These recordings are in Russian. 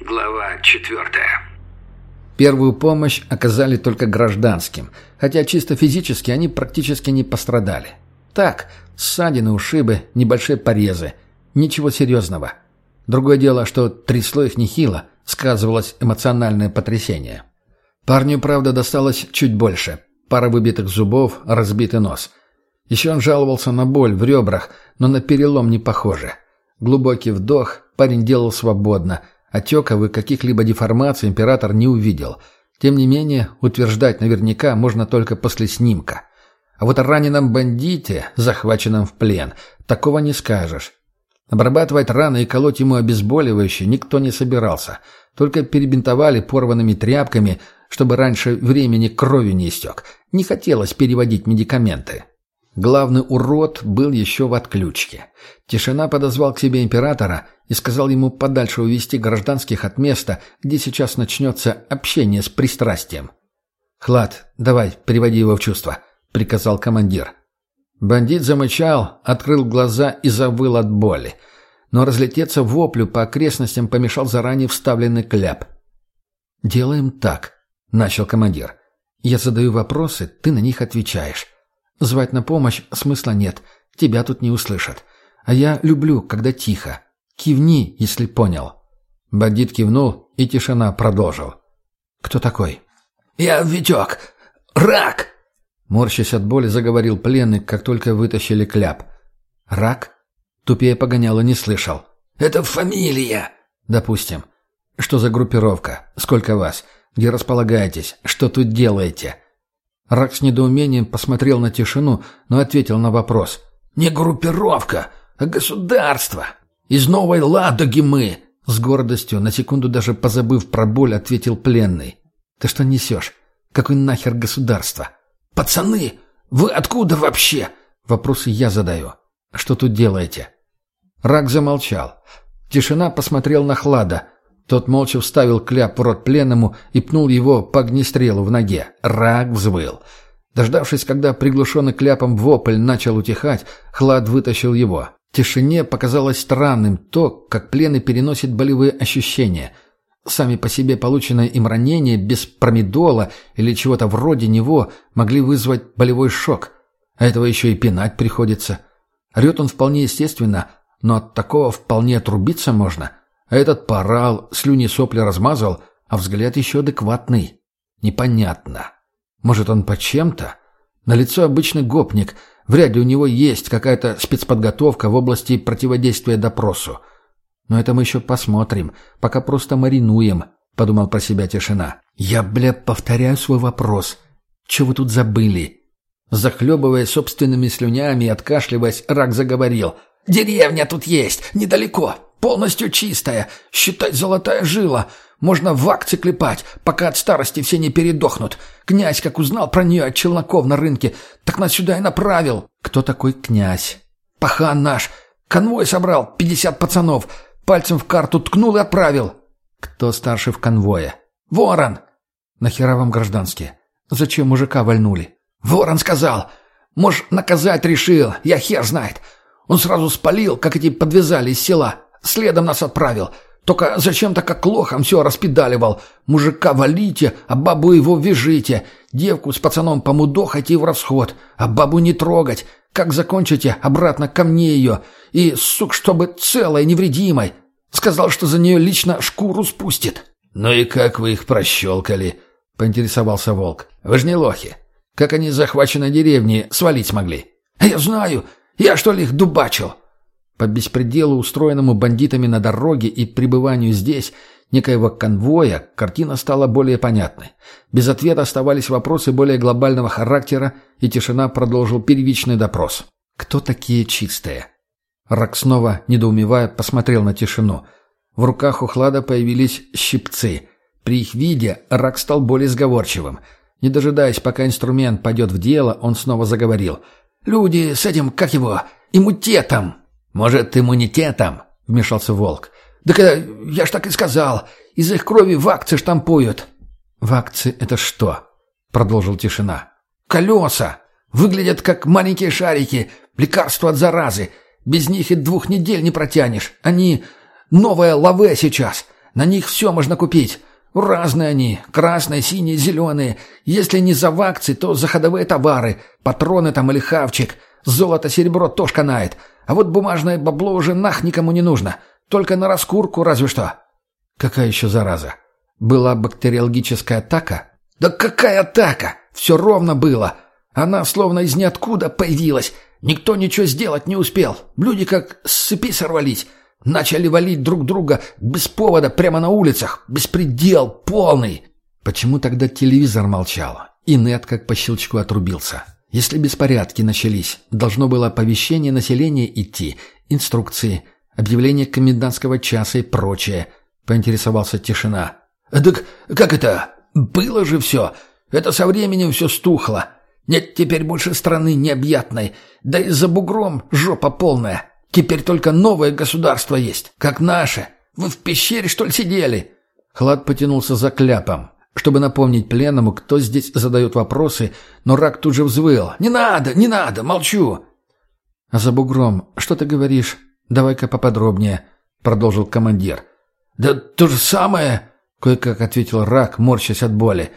Глава четвертая. Первую помощь оказали только гражданским, хотя чисто физически они практически не пострадали. Так, ссадины, ушибы, небольшие порезы. Ничего серьезного. Другое дело, что трясло их нехило, сказывалось эмоциональное потрясение. Парню, правда, досталось чуть больше. Пара выбитых зубов, разбитый нос. Еще он жаловался на боль в ребрах, но на перелом не похоже. Глубокий вдох, парень делал свободно – Отеков и каких-либо деформаций император не увидел. Тем не менее, утверждать наверняка можно только после снимка. А вот о раненом бандите, захваченном в плен, такого не скажешь. Обрабатывать раны и колоть ему обезболивающее никто не собирался. Только перебинтовали порванными тряпками, чтобы раньше времени кровью не истек. Не хотелось переводить медикаменты. Главный урод был еще в отключке. Тишина подозвал к себе императора и сказал ему подальше увести гражданских от места, где сейчас начнется общение с пристрастием. «Хлад, давай, приводи его в чувство», — приказал командир. Бандит замычал, открыл глаза и завыл от боли. Но разлететься воплю по окрестностям помешал заранее вставленный кляп. «Делаем так», — начал командир. «Я задаю вопросы, ты на них отвечаешь. Звать на помощь смысла нет, тебя тут не услышат. А я люблю, когда тихо. Кивни, если понял». Бандит кивнул, и тишина продолжил. «Кто такой?» «Я Витек. Рак!» Морщась от боли, заговорил пленный, как только вытащили кляп. «Рак?» Тупее погоняло не слышал. «Это фамилия!» «Допустим. Что за группировка? Сколько вас? Где располагаетесь? Что тут делаете?» Рак с недоумением посмотрел на тишину, но ответил на вопрос. «Не группировка, а государство. Из Новой Ладоги мы!» С гордостью, на секунду даже позабыв про боль, ответил пленный. «Ты что несешь? Какой нахер государство?» «Пацаны, вы откуда вообще?» Вопросы я задаю. «Что тут делаете?» Рак замолчал. Тишина посмотрел на Хлада. Тот молча вставил кляп в рот пленному и пнул его по огнестрелу в ноге. Рак взвыл. Дождавшись, когда приглушенный кляпом вопль начал утихать, Хлад вытащил его. Тишине показалось странным то, как пленный переносит болевые ощущения. Сами по себе полученные им ранения без промедола или чего-то вроде него могли вызвать болевой шок. А этого еще и пинать приходится. Орет он вполне естественно, но от такого вполне отрубиться можно. А этот порал, слюни сопли размазал, а взгляд еще адекватный. Непонятно. Может, он по чем-то? На лицо обычный гопник. Вряд ли у него есть какая-то спецподготовка в области противодействия допросу. Но это мы еще посмотрим, пока просто маринуем, — подумал про себя тишина. Я, бля, повторяю свой вопрос. Че вы тут забыли? Захлебываясь собственными слюнями и откашливаясь, рак заговорил. «Деревня тут есть, недалеко. Полностью чистая, считай, золотая жила. Можно в акции клепать, пока от старости все не передохнут. Князь, как узнал про нее от челноков на рынке, так нас сюда и направил. Кто такой князь? Пахан наш. Конвой собрал, пятьдесят пацанов. Пальцем в карту ткнул и отправил. Кто старший в конвое? Ворон. Нахера вам гражданские? Зачем мужика вальнули? Ворон сказал. Может, наказать решил, я хер знает. Он сразу спалил, как эти подвязали из села. Следом нас отправил. Только зачем-то как лохом все распедаливал. Мужика валите, а бабу его вяжите. Девку с пацаном помудохайте в расход, а бабу не трогать. Как закончите, обратно ко мне ее. И, сук, чтобы целой, невредимой. Сказал, что за нее лично шкуру спустит. «Ну и как вы их прощелкали?» — поинтересовался Волк. «Вы же не лохи. Как они захваченной деревни свалить смогли?» «Я знаю. Я, что ли, их дубачил?» По беспределу, устроенному бандитами на дороге и пребыванию здесь, некоего конвоя, картина стала более понятной. Без ответа оставались вопросы более глобального характера, и тишина продолжил первичный допрос. «Кто такие чистые?» Рак снова, недоумевая, посмотрел на тишину. В руках у Хлада появились щипцы. При их виде Рак стал более сговорчивым. Не дожидаясь, пока инструмент пойдет в дело, он снова заговорил. «Люди с этим, как его, иммунитетом!» «Может, иммунитетом?» — вмешался Волк. «Так э, я ж так и сказал. Из их крови вакцы штампуют». «Вакцы — это что?» — продолжил тишина. «Колеса. Выглядят как маленькие шарики. Лекарство от заразы. Без них и двух недель не протянешь. Они... Новая лаве сейчас. На них все можно купить. Разные они. Красные, синие, зеленые. Если не за вакции, то за ходовые товары. Патроны там или хавчик. Золото, серебро тоже канает. А вот бумажное бабло уже нах никому не нужно. Только на раскурку разве что. Какая еще зараза? Была бактериологическая атака? Да какая атака? Все ровно было. Она словно из ниоткуда появилась. Никто ничего сделать не успел. Люди как с цепи сорвались. Начали валить друг друга без повода прямо на улицах. Беспредел полный. Почему тогда телевизор молчал? И нет как по щелчку отрубился. Если беспорядки начались, должно было оповещение населения идти, инструкции, объявление комендантского часа и прочее. Поинтересовался тишина. «Так как это? Было же все. Это со временем все стухло. Нет теперь больше страны необъятной. Да и за бугром жопа полная. Теперь только новое государство есть, как наше. Вы в пещере, что ли, сидели?» Хлад потянулся за кляпом, чтобы напомнить пленному, кто здесь задает вопросы, но рак тут же взвыл. «Не надо, не надо, молчу!» «А за бугром, что ты говоришь? Давай-ка поподробнее», — продолжил командир. «Да то же самое», — кое-как ответил рак, морщась от боли.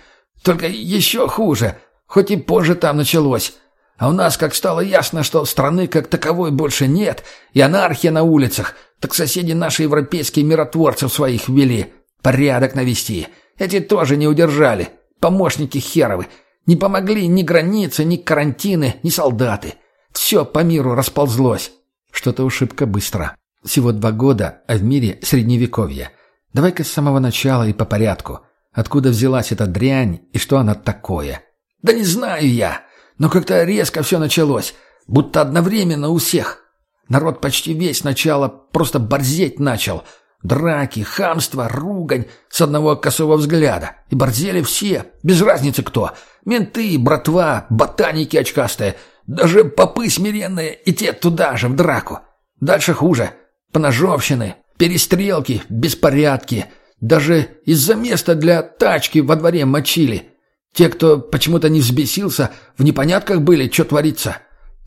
«Только еще хуже, хоть и позже там началось. А у нас, как стало ясно, что страны как таковой больше нет, и анархия на улицах, так соседи наши европейские миротворцев своих ввели. Порядок навести. Эти тоже не удержали. Помощники херовы. Не помогли ни границы, ни карантины, ни солдаты. Все по миру расползлось. Что-то ушибко быстро. Всего два года, а в мире средневековье. Давай-ка с самого начала и по порядку. Откуда взялась эта дрянь и что она такое? Да не знаю я. Но как-то резко все началось, будто одновременно у всех. Народ почти весь сначала просто борзеть начал. Драки, хамство, ругань с одного косого взгляда. И борзели все, без разницы кто. Менты, братва, ботаники очкастые, даже попы смиренные и те туда же, в драку. Дальше хуже. Поножовщины, перестрелки, беспорядки. Даже из-за места для тачки во дворе мочили. Те, кто почему-то не взбесился, в непонятках были, что творится.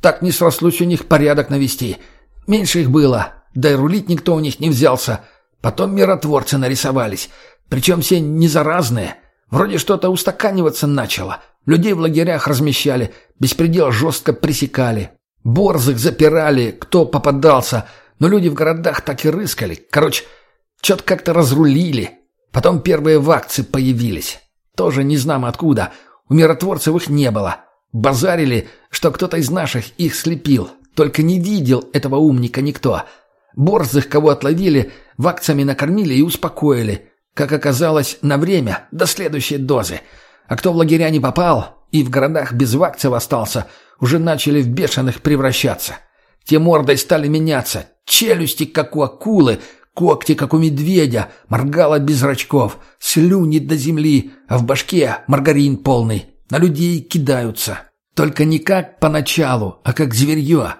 Так не срослось у них порядок навести. Меньше их было, да и рулить никто у них не взялся. Потом миротворцы нарисовались, причем все не заразные. Вроде что-то устаканиваться начало. Людей в лагерях размещали, беспредел жестко пресекали. Борзых запирали, кто попадался, но люди в городах так и рыскали. Короче, что-то как-то разрулили. Потом первые вакции появились. Тоже не знам откуда. У миротворцев их не было. Базарили, что кто-то из наших их слепил. Только не видел этого умника никто. Борзых, кого отловили, вакциями накормили и успокоили. Как оказалось, на время, до следующей дозы. А кто в лагеря не попал и в городах без вакцев остался, уже начали в бешеных превращаться. Те мордой стали меняться, челюсти, как у акулы, Когти, как у медведя, моргала без зрачков, слюни до земли, а в башке маргарин полный. На людей кидаются. Только не как поначалу, а как зверье.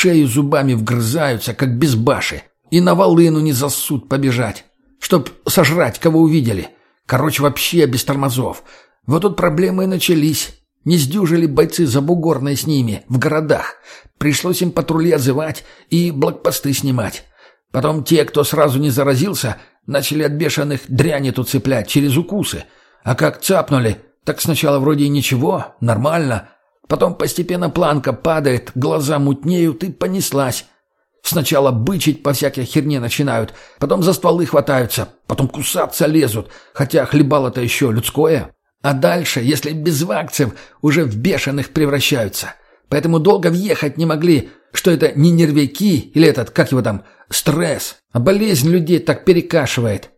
Шею зубами вгрызаются, как безбаши. И на волыну не засуд побежать. Чтоб сожрать, кого увидели. Короче, вообще без тормозов. Вот тут проблемы и начались. Не сдюжили бойцы забугорные с ними, в городах. Пришлось им патрули отзывать и блокпосты снимать. Потом те, кто сразу не заразился, начали от бешеных дряни тут цеплять через укусы. А как цапнули, так сначала вроде и ничего, нормально. Потом постепенно планка падает, глаза мутнеют и понеслась. Сначала бычить по всякой херне начинают, потом за стволы хватаются, потом кусаться лезут, хотя хлебало-то еще людское. А дальше, если без вакцев, уже в бешеных превращаются. Поэтому долго въехать не могли, что это не нервяки или этот, как его там, стресс, а болезнь людей так перекашивает.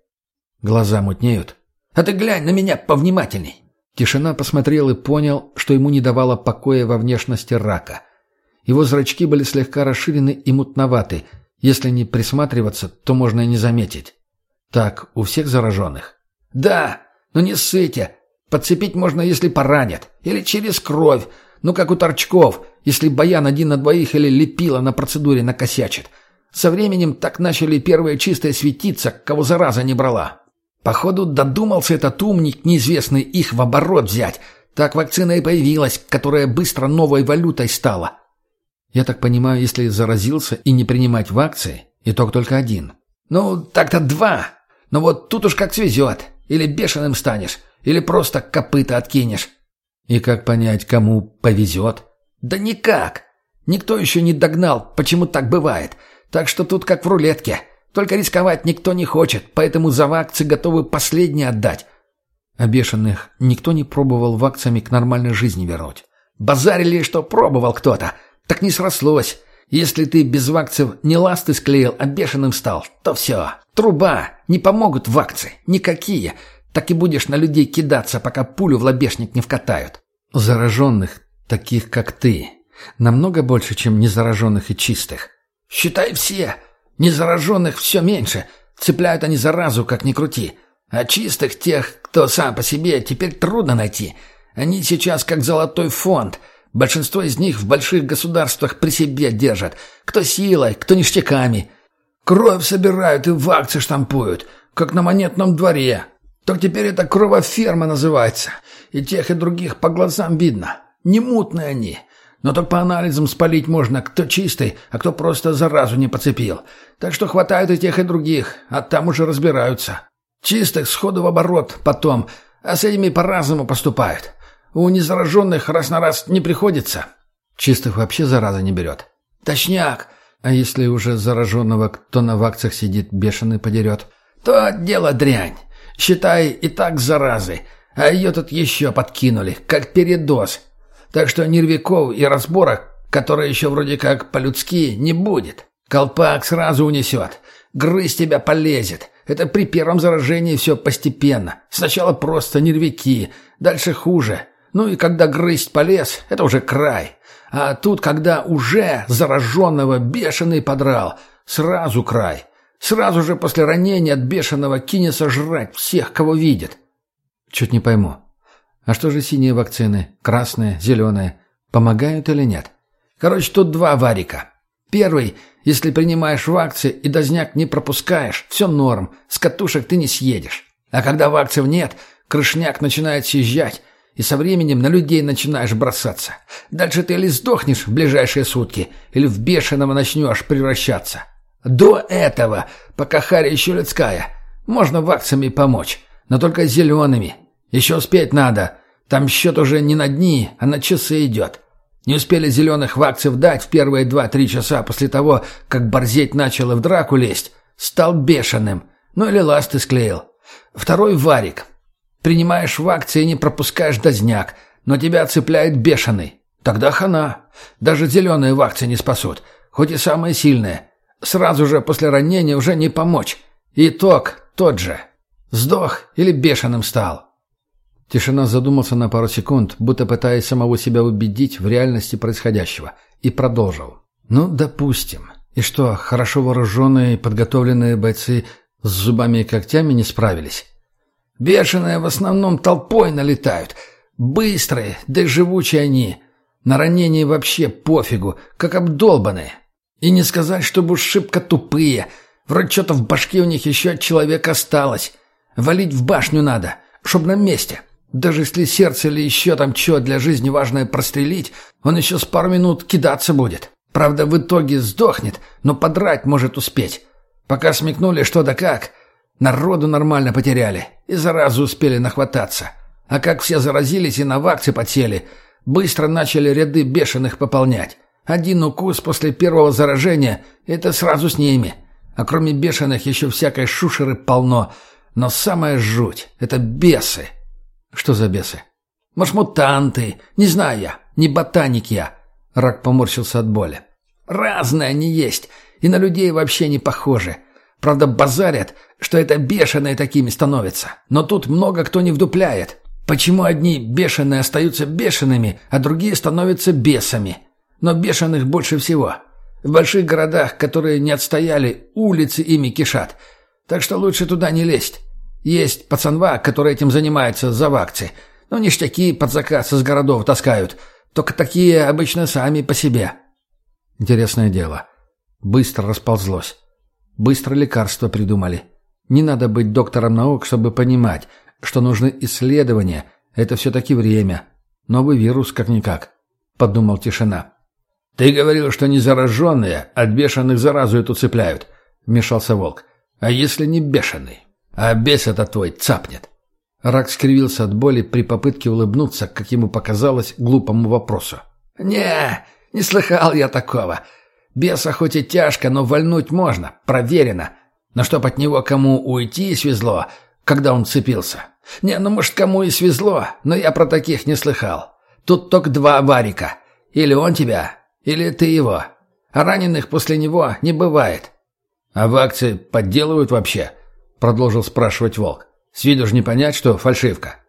Глаза мутнеют. А ты глянь на меня повнимательней. Тишина посмотрел и понял, что ему не давало покоя во внешности рака. Его зрачки были слегка расширены и мутноваты. Если не присматриваться, то можно и не заметить. Так, у всех зараженных? Да, но не ссыте. Подцепить можно, если поранят. Или через кровь. Ну, как у торчков, если баян один на двоих или лепила на процедуре накосячит. Со временем так начали первые чистые светиться, кого зараза не брала. Походу, додумался этот умник неизвестный их в оборот взять. Так вакцина и появилась, которая быстро новой валютой стала. Я так понимаю, если заразился и не принимать вакции, итог только один. Ну, так-то два. Но вот тут уж как свезет. Или бешеным станешь, или просто копыта откинешь. И как понять, кому повезет? Да никак. Никто еще не догнал, почему так бывает. Так что тут как в рулетке. Только рисковать никто не хочет, поэтому за вакцы готовы последние отдать. А бешеных никто не пробовал вакциями к нормальной жизни вернуть. Базарили, что пробовал кто-то. Так не срослось. Если ты без вакцев не ласты склеил, а бешеным стал, то все. Труба. Не помогут вакцы. Никакие. Так и будешь на людей кидаться, пока пулю в лобешник не вкатают. Зараженных, таких как ты, намного больше, чем незараженных и чистых. Считай все. Незараженных все меньше. Цепляют они заразу, как ни крути. А чистых тех, кто сам по себе, теперь трудно найти. Они сейчас как золотой фонд. Большинство из них в больших государствах при себе держат. Кто силой, кто ништяками. Кровь собирают и в акции штампуют, как на монетном дворе. Так теперь это кровоферма называется. И тех, и других по глазам видно. Не мутные они. Но только по анализам спалить можно, кто чистый, а кто просто заразу не подцепил. Так что хватает и тех, и других, а там уже разбираются. Чистых сходу в оборот потом, а с этими по-разному поступают. У незараженных раз на раз не приходится. Чистых вообще зараза не берет. Точняк. А если уже зараженного, кто на вакцах сидит, бешеный подерет? То дело дрянь. Считай, и так заразы. А ее тут еще подкинули, как передоз. Так что нервяков и разборок, которые еще вроде как по-людски, не будет. Колпак сразу унесет. Грызть тебя полезет. Это при первом заражении все постепенно. Сначала просто нервяки, дальше хуже. Ну и когда грызть полез, это уже край. А тут, когда уже зараженного бешеный подрал, сразу край. Сразу же после ранения от бешеного кинется жрать всех, кого видит. Чуть не пойму. А что же синие вакцины, красные, зеленые, помогают или нет? Короче, тут два варика. Первый, если принимаешь вакции и дозняк не пропускаешь, все норм, с катушек ты не съедешь. А когда вакций нет, крышняк начинает съезжать, и со временем на людей начинаешь бросаться. Дальше ты или сдохнешь в ближайшие сутки, или в бешеного начнешь превращаться. До этого, пока харя еще людская, можно вакциями помочь, но только зелеными. Еще успеть надо. Там счет уже не на дни, а на часы идет. Не успели зеленых вакцев дать в первые два-три часа после того, как борзеть начал и в драку лезть. Стал бешеным. Ну или ласты склеил. Второй варик. Принимаешь вакции и не пропускаешь дозняк, но тебя цепляет бешеный. Тогда хана. Даже зеленые вакции не спасут, хоть и самые сильные. Сразу же после ранения уже не помочь. Итог тот же. Сдох или бешеным стал. Тишина задумался на пару секунд, будто пытаясь самого себя убедить в реальности происходящего, и продолжил. «Ну, допустим. И что, хорошо вооруженные и подготовленные бойцы с зубами и когтями не справились?» «Бешеные в основном толпой налетают. Быстрые, да и живучие они. На ранении вообще пофигу, как обдолбанные. И не сказать, чтобы уж шибко тупые. Вроде что-то в башке у них еще от человека осталось. Валить в башню надо, чтоб на месте». Даже если сердце или еще там что для жизни важное прострелить, он еще с пару минут кидаться будет. Правда, в итоге сдохнет, но подрать может успеть. Пока смекнули что да как, народу нормально потеряли и заразу успели нахвататься. А как все заразились и на вакце потели, быстро начали ряды бешеных пополнять. Один укус после первого заражения — это сразу с ними. А кроме бешеных еще всякой шушеры полно. Но самая жуть — это бесы. «Что за бесы?» «Может? Не знаю я. Не ботаник я». Рак поморщился от боли. «Разные они есть. И на людей вообще не похожи. Правда, базарят, что это бешеные такими становятся. Но тут много кто не вдупляет. Почему одни бешеные остаются бешеными, а другие становятся бесами? Но бешеных больше всего. В больших городах, которые не отстояли, улицы ими кишат. Так что лучше туда не лезть. Есть пацанва, который этим занимается за вакции. Но ништяки под заказ из городов таскают. Только такие обычно сами по себе. Интересное дело. Быстро расползлось. Быстро лекарства придумали. Не надо быть доктором наук, чтобы понимать, что нужны исследования. Это все-таки время. Новый вирус как-никак. Подумал тишина. «Ты говорил, что не зараженные от бешеных заразу эту цепляют», — вмешался волк. «А если не бешеный? А бес это твой цапнет. Рак скривился от боли при попытке улыбнуться, как ему показалось, глупому вопросу. «Не, не слыхал я такого. Беса хоть и тяжко, но вальнуть можно, проверено. Но чтоб от него кому уйти свезло, когда он цепился. Не, ну может кому и свезло, но я про таких не слыхал. Тут только два Варика. Или он тебя, или ты его. А раненых после него не бывает. А в акции подделывают вообще? Продолжил спрашивать Волк. С виду ж не понять, что фальшивка.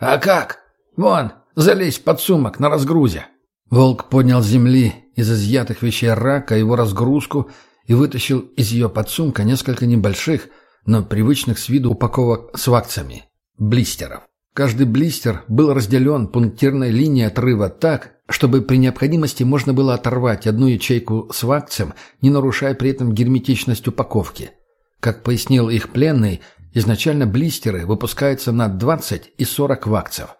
А как? Вон, залезь под сумок на разгрузе. Волк поднял с земли из изъятых вещей рака его разгрузку и вытащил из ее подсумка несколько небольших, но привычных с виду упаковок с вакциями – блистеров. Каждый блистер был разделен пунктирной линией отрыва так, чтобы при необходимости можно было оторвать одну ячейку с вакцием, не нарушая при этом герметичность упаковки. Как пояснил их пленный, изначально блистеры выпускаются на 20 и 40 вакцев.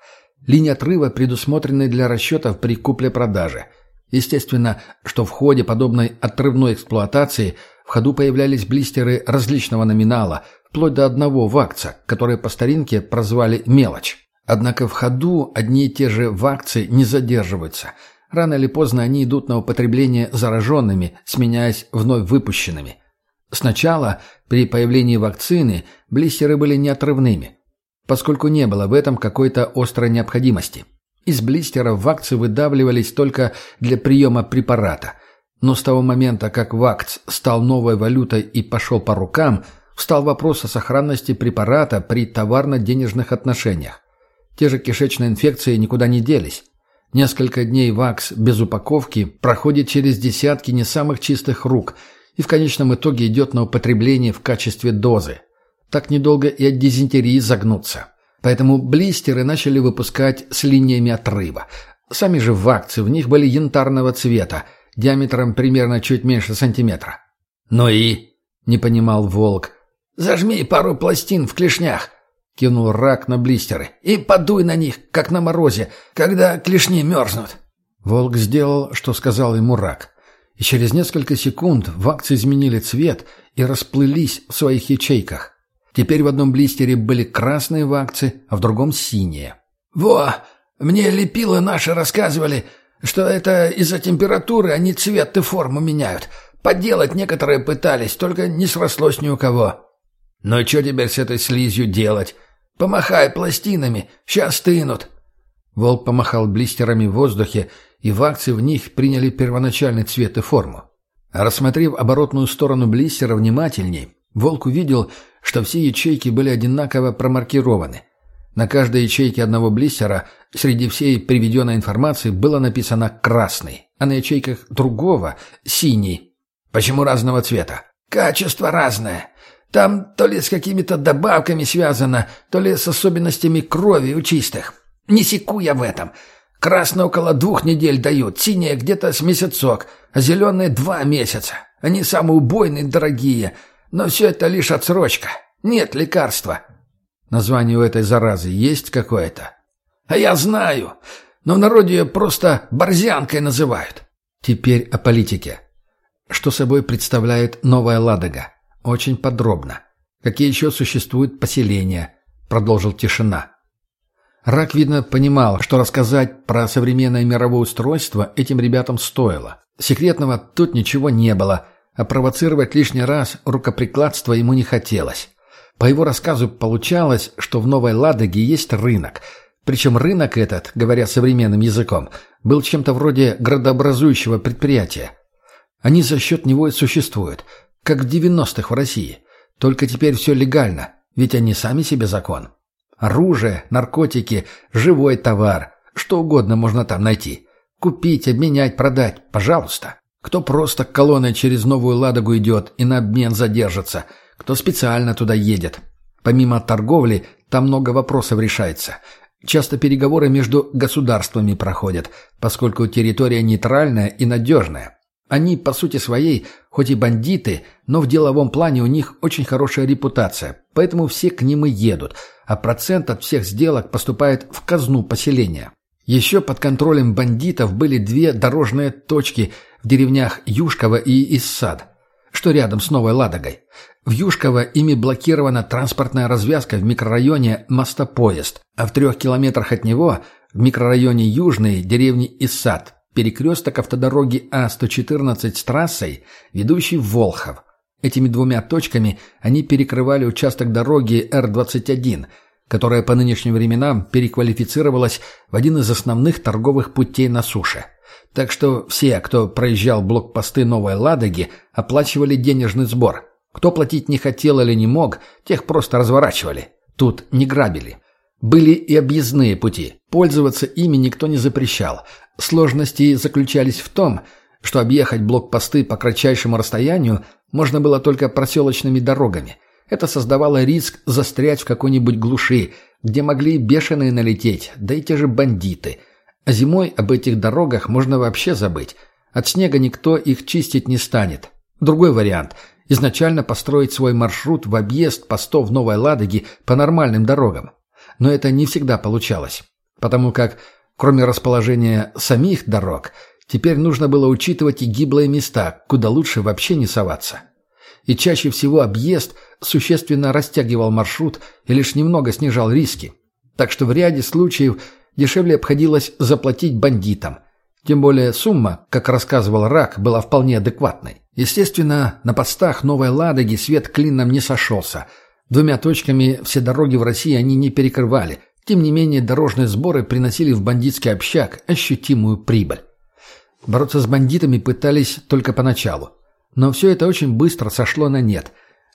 Линия отрыва предусмотрены для расчетов при купле-продаже. Естественно, что в ходе подобной отрывной эксплуатации в ходу появлялись блистеры различного номинала, вплоть до одного вакца, который по старинке прозвали «мелочь». Однако в ходу одни и те же вакцы не задерживаются. Рано или поздно они идут на употребление зараженными, сменяясь вновь выпущенными. Сначала, при появлении вакцины, блистеры были неотрывными, поскольку не было в этом какой-то острой необходимости. Из блистеров вакцы выдавливались только для приема препарата. Но с того момента, как вакц стал новой валютой и пошел по рукам, встал вопрос о сохранности препарата при товарно-денежных отношениях. Те же кишечные инфекции никуда не делись. Несколько дней вакс без упаковки проходит через десятки не самых чистых рук и в конечном итоге идет на употребление в качестве дозы. Так недолго и от дизентерии загнуться. Поэтому блистеры начали выпускать с линиями отрыва. Сами же вакцы в них были янтарного цвета, диаметром примерно чуть меньше сантиметра. «Ну и?» — не понимал волк. «Зажми пару пластин в клешнях», — кивнул рак на блистеры, — «и подуй на них, как на морозе, когда клешни мерзнут». Волк сделал, что сказал ему рак. И через несколько секунд вакцы изменили цвет и расплылись в своих ячейках. Теперь в одном блистере были красные вакцы, а в другом синие. «Во! Мне лепилы наши рассказывали, что это из-за температуры они цвет и форму меняют. Подделать некоторые пытались, только не срослось ни у кого». «Ну и что теперь с этой слизью делать?» Помахай пластинами, сейчас стынут». Волк помахал блистерами в воздухе, и вакцы в них приняли первоначальный цвет и форму. рассмотрев оборотную сторону блистера внимательней, Волк увидел, что все ячейки были одинаково промаркированы. На каждой ячейке одного блистера среди всей приведенной информации было написано «красный», а на ячейках другого — «синий». «Почему разного цвета?» «Качество разное. Там то ли с какими-то добавками связано, то ли с особенностями крови у чистых. Не секу я в этом. Красные около двух недель дают, синие где-то с месяцок, а зеленые два месяца. Они самые убойные, дорогие. Но все это лишь отсрочка. Нет лекарства. Название у этой заразы есть какое-то? А я знаю. Но в народе ее просто борзянкой называют. Теперь о политике. Что собой представляет Новая Ладога? Очень подробно. Какие еще существуют поселения? Продолжил тишина. Рак, видно, понимал, что рассказать про современное мировое устройство этим ребятам стоило. Секретного тут ничего не было, а провоцировать лишний раз рукоприкладство ему не хотелось. По его рассказу получалось, что в Новой Ладоге есть рынок. Причем рынок этот, говоря современным языком, был чем-то вроде градообразующего предприятия. Они за счет него и существуют – как в 90-х в России. Только теперь все легально, ведь они сами себе закон. Оружие, наркотики, живой товар, что угодно можно там найти. Купить, обменять, продать, пожалуйста. Кто просто колонной через Новую Ладогу идет и на обмен задержится, кто специально туда едет. Помимо торговли, там много вопросов решается. Часто переговоры между государствами проходят, поскольку территория нейтральная и надежная. Они, по сути своей, хоть и бандиты, но в деловом плане у них очень хорошая репутация, поэтому все к ним и едут, а процент от всех сделок поступает в казну поселения. Еще под контролем бандитов были две дорожные точки в деревнях Юшково и Иссад. что рядом с Новой Ладогой. В Юшково ими блокирована транспортная развязка в микрорайоне Мостопоезд, а в трех километрах от него, в микрорайоне Южный, деревни Иссад, перекресток автодороги А-114 с трассой, ведущей в Волхов. Этими двумя точками они перекрывали участок дороги Р-21, которая по нынешним временам переквалифицировалась в один из основных торговых путей на суше. Так что все, кто проезжал блокпосты Новой Ладоги, оплачивали денежный сбор. Кто платить не хотел или не мог, тех просто разворачивали. Тут не грабили. Были и объездные пути. Пользоваться ими никто не запрещал. Сложности заключались в том, что объехать блокпосты по кратчайшему расстоянию можно было только проселочными дорогами. Это создавало риск застрять в какой-нибудь глуши, где могли бешеные налететь, да и те же бандиты. А зимой об этих дорогах можно вообще забыть. От снега никто их чистить не станет. Другой вариант – изначально построить свой маршрут в объезд постов Новой Ладоги по нормальным дорогам. Но это не всегда получалось, потому как, кроме расположения самих дорог – Теперь нужно было учитывать и гиблые места, куда лучше вообще не соваться. И чаще всего объезд существенно растягивал маршрут и лишь немного снижал риски. Так что в ряде случаев дешевле обходилось заплатить бандитам. Тем более сумма, как рассказывал Рак, была вполне адекватной. Естественно, на постах Новой Ладоги свет клином не сошелся. Двумя точками все дороги в России они не перекрывали. Тем не менее, дорожные сборы приносили в бандитский общак ощутимую прибыль. Бороться с бандитами пытались только поначалу. Но все это очень быстро сошло на нет.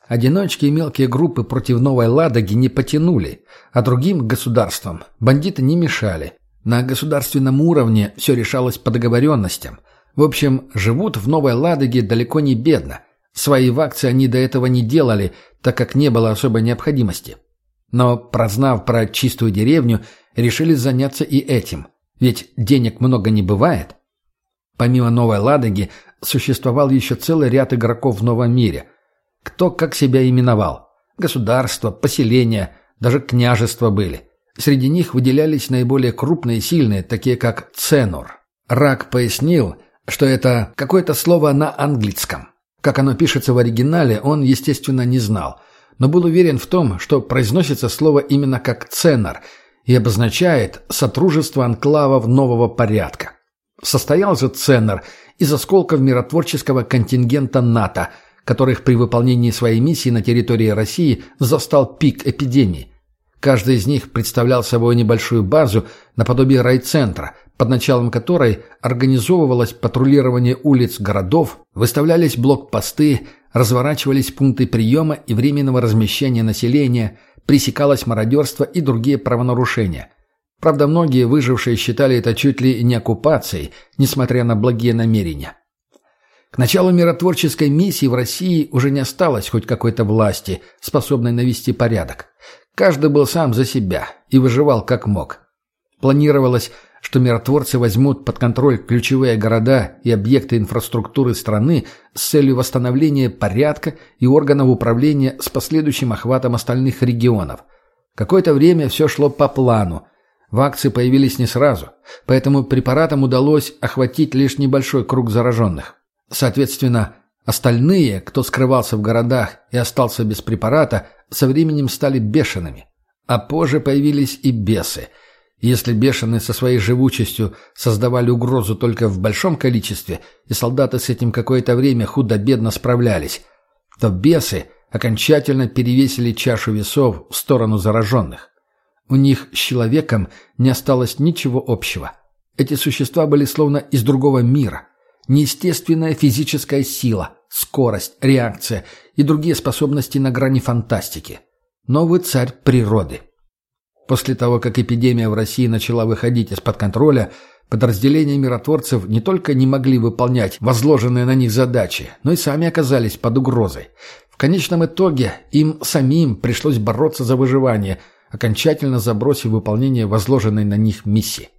Одиночки и мелкие группы против Новой Ладоги не потянули, а другим государствам бандиты не мешали. На государственном уровне все решалось по договоренностям. В общем, живут в Новой Ладоге далеко не бедно. Свои в они до этого не делали, так как не было особой необходимости. Но, прознав про чистую деревню, решили заняться и этим. Ведь денег много не бывает. Помимо Новой Ладоги, существовал еще целый ряд игроков в новом мире. Кто как себя именовал. Государства, поселения, даже княжества были. Среди них выделялись наиболее крупные и сильные, такие как Ценур. Рак пояснил, что это какое-то слово на английском. Как оно пишется в оригинале, он, естественно, не знал, но был уверен в том, что произносится слово именно как «ценор» и обозначает «сотрудничество анклавов нового порядка». Состоял же Ценнер из осколков миротворческого контингента НАТО, которых при выполнении своей миссии на территории России застал пик эпидемии. Каждый из них представлял собой небольшую базу наподобие райцентра, под началом которой организовывалось патрулирование улиц городов, выставлялись блокпосты, разворачивались пункты приема и временного размещения населения, пресекалось мародерство и другие правонарушения – Правда, многие выжившие считали это чуть ли не оккупацией, несмотря на благие намерения. К началу миротворческой миссии в России уже не осталось хоть какой-то власти, способной навести порядок. Каждый был сам за себя и выживал как мог. Планировалось, что миротворцы возьмут под контроль ключевые города и объекты инфраструктуры страны с целью восстановления порядка и органов управления с последующим охватом остальных регионов. Какое-то время все шло по плану, Вакции появились не сразу, поэтому препаратам удалось охватить лишь небольшой круг зараженных. Соответственно, остальные, кто скрывался в городах и остался без препарата, со временем стали бешеными. А позже появились и бесы. Если бешеные со своей живучестью создавали угрозу только в большом количестве, и солдаты с этим какое-то время худо-бедно справлялись, то бесы окончательно перевесили чашу весов в сторону зараженных. У них с человеком не осталось ничего общего. Эти существа были словно из другого мира. Неестественная физическая сила, скорость, реакция и другие способности на грани фантастики. Новый царь природы. После того, как эпидемия в России начала выходить из-под контроля, подразделения миротворцев не только не могли выполнять возложенные на них задачи, но и сами оказались под угрозой. В конечном итоге им самим пришлось бороться за выживание – окончательно забросив выполнение возложенной на них миссии.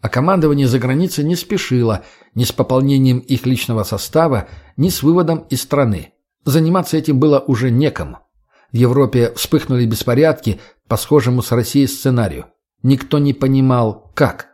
А командование за границей не спешило ни с пополнением их личного состава, ни с выводом из страны. Заниматься этим было уже некому. В Европе вспыхнули беспорядки по схожему с Россией сценарию. Никто не понимал, как.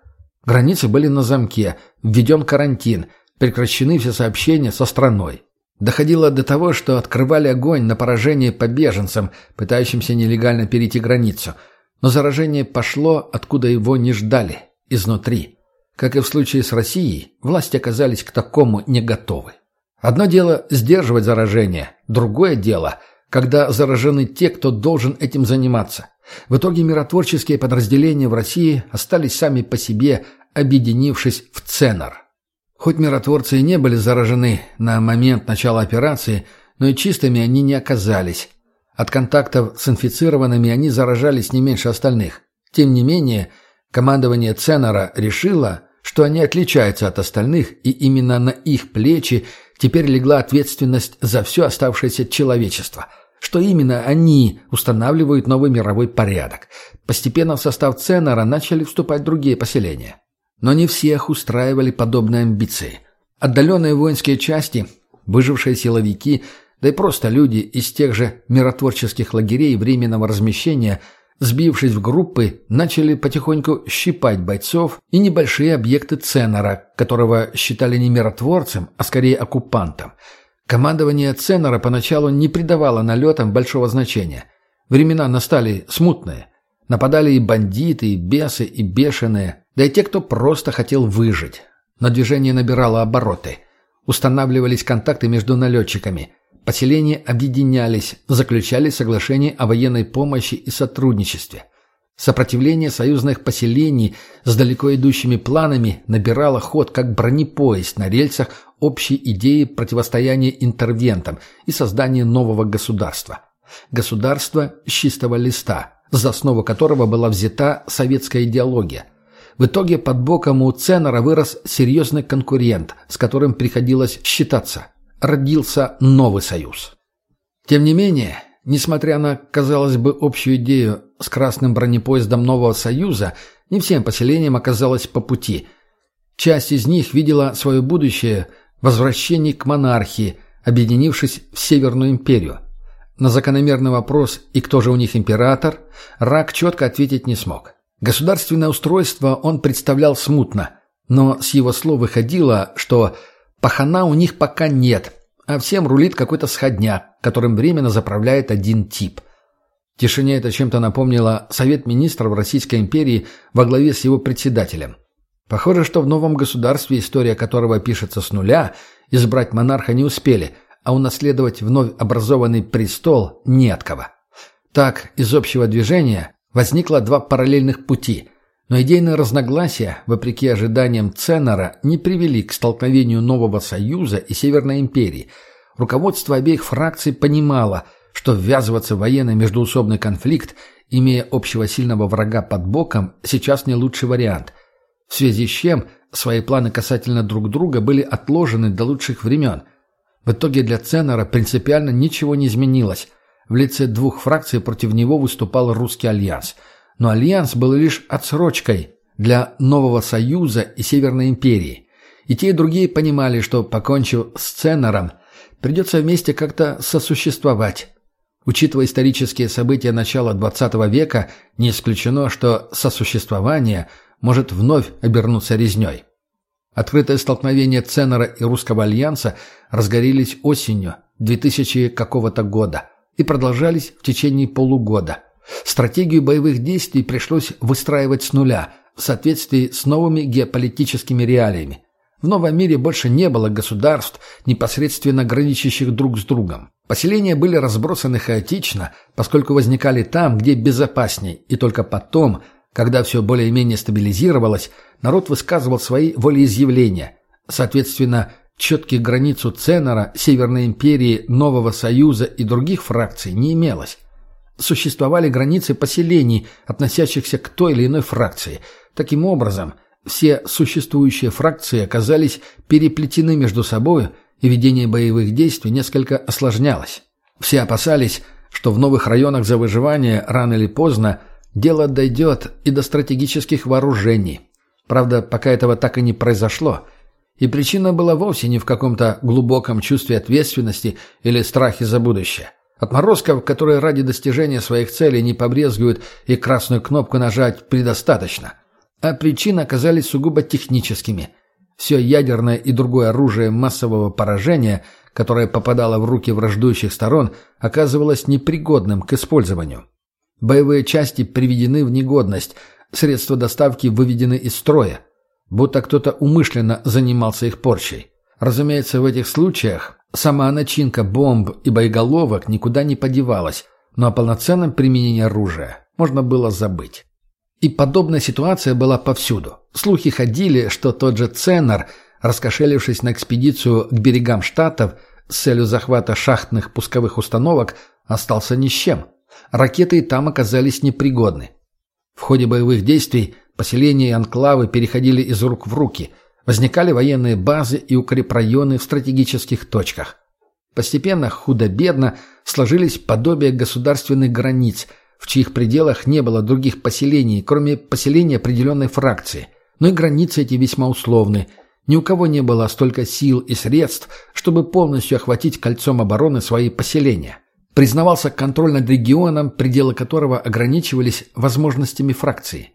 Границы были на замке, введен карантин, прекращены все сообщения со страной. Доходило до того, что открывали огонь на поражение по беженцам, пытающимся нелегально перейти границу. Но заражение пошло, откуда его не ждали, изнутри. Как и в случае с Россией, власти оказались к такому не готовы. Одно дело сдерживать заражение, другое дело, когда заражены те, кто должен этим заниматься. В итоге миротворческие подразделения в России остались сами по себе, объединившись в ЦЕНОР. Хоть миротворцы и не были заражены на момент начала операции, но и чистыми они не оказались. От контактов с инфицированными они заражались не меньше остальных. Тем не менее, командование Ценора решило, что они отличаются от остальных, и именно на их плечи теперь легла ответственность за все оставшееся человечество. Что именно они устанавливают новый мировой порядок. Постепенно в состав Ценора начали вступать другие поселения. Но не всех устраивали подобные амбиции. Отдаленные воинские части, выжившие силовики, да и просто люди из тех же миротворческих лагерей временного размещения, сбившись в группы, начали потихоньку щипать бойцов и небольшие объекты Ценора, которого считали не миротворцем, а скорее оккупантом. Командование Ценора поначалу не придавало налетам большого значения. Времена настали смутные. Нападали и бандиты, и бесы, и бешеные да и те, кто просто хотел выжить. Но движение набирало обороты. Устанавливались контакты между налетчиками. Поселения объединялись, заключали соглашения о военной помощи и сотрудничестве. Сопротивление союзных поселений с далеко идущими планами набирало ход как бронепоезд на рельсах общей идеи противостояния интервентам и создания нового государства. Государство с чистого листа, за основу которого была взята советская идеология – в итоге под боком у Ценера вырос серьезный конкурент, с которым приходилось считаться. Родился новый союз. Тем не менее, несмотря на, казалось бы, общую идею с красным бронепоездом нового союза, не всем поселениям оказалось по пути. Часть из них видела свое будущее в возвращении к монархии, объединившись в Северную империю. На закономерный вопрос «И кто же у них император?» Рак четко ответить не смог. Государственное устройство он представлял смутно, но с его слов выходило, что пахана у них пока нет, а всем рулит какой-то сходняк, которым временно заправляет один тип. Тишине это чем-то напомнило Совет Министров Российской империи во главе с его председателем. Похоже, что в новом государстве, история которого пишется с нуля, избрать монарха не успели, а унаследовать вновь образованный престол не от кого. Так, из общего движения Возникло два параллельных пути, но идейные разногласия, вопреки ожиданиям Ценнера, не привели к столкновению нового союза и Северной империи. Руководство обеих фракций понимало, что ввязываться в военный междуусобный конфликт, имея общего сильного врага под боком, сейчас не лучший вариант. В связи с чем свои планы касательно друг друга были отложены до лучших времен. В итоге для Ценнера принципиально ничего не изменилось. В лице двух фракций против него выступал русский альянс. Но альянс был лишь отсрочкой для нового союза и Северной империи. И те, и другие понимали, что, покончив с Ценнером, придется вместе как-то сосуществовать. Учитывая исторические события начала XX века, не исключено, что сосуществование может вновь обернуться резней. Открытое столкновение Ценнера и Русского альянса разгорелись осенью 2000 какого-то года и продолжались в течение полугода. Стратегию боевых действий пришлось выстраивать с нуля, в соответствии с новыми геополитическими реалиями. В новом мире больше не было государств, непосредственно граничащих друг с другом. Поселения были разбросаны хаотично, поскольку возникали там, где безопасней, и только потом, когда все более-менее стабилизировалось, народ высказывал свои волеизъявления. Соответственно, Четких границ у Ценора, Северной империи, Нового Союза и других фракций не имелось. Существовали границы поселений, относящихся к той или иной фракции. Таким образом, все существующие фракции оказались переплетены между собой, и ведение боевых действий несколько осложнялось. Все опасались, что в новых районах за выживание рано или поздно дело дойдет и до стратегических вооружений. Правда, пока этого так и не произошло – и причина была вовсе не в каком-то глубоком чувстве ответственности или страхе за будущее. Отморозков, которые ради достижения своих целей не побрезгуют и красную кнопку нажать предостаточно. А причины оказались сугубо техническими. Все ядерное и другое оружие массового поражения, которое попадало в руки враждующих сторон, оказывалось непригодным к использованию. Боевые части приведены в негодность, средства доставки выведены из строя, будто кто-то умышленно занимался их порчей. Разумеется, в этих случаях сама начинка бомб и боеголовок никуда не подевалась, но о полноценном применении оружия можно было забыть. И подобная ситуация была повсюду. Слухи ходили, что тот же Ценнер, раскошелившись на экспедицию к берегам Штатов с целью захвата шахтных пусковых установок, остался ни с чем. Ракеты там оказались непригодны. В ходе боевых действий поселения и анклавы переходили из рук в руки, возникали военные базы и укрепрайоны в стратегических точках. Постепенно, худо-бедно, сложились подобия государственных границ – в чьих пределах не было других поселений, кроме поселения определенной фракции. Но и границы эти весьма условны. Ни у кого не было столько сил и средств, чтобы полностью охватить кольцом обороны свои поселения. Признавался контроль над регионом, пределы которого ограничивались возможностями фракции.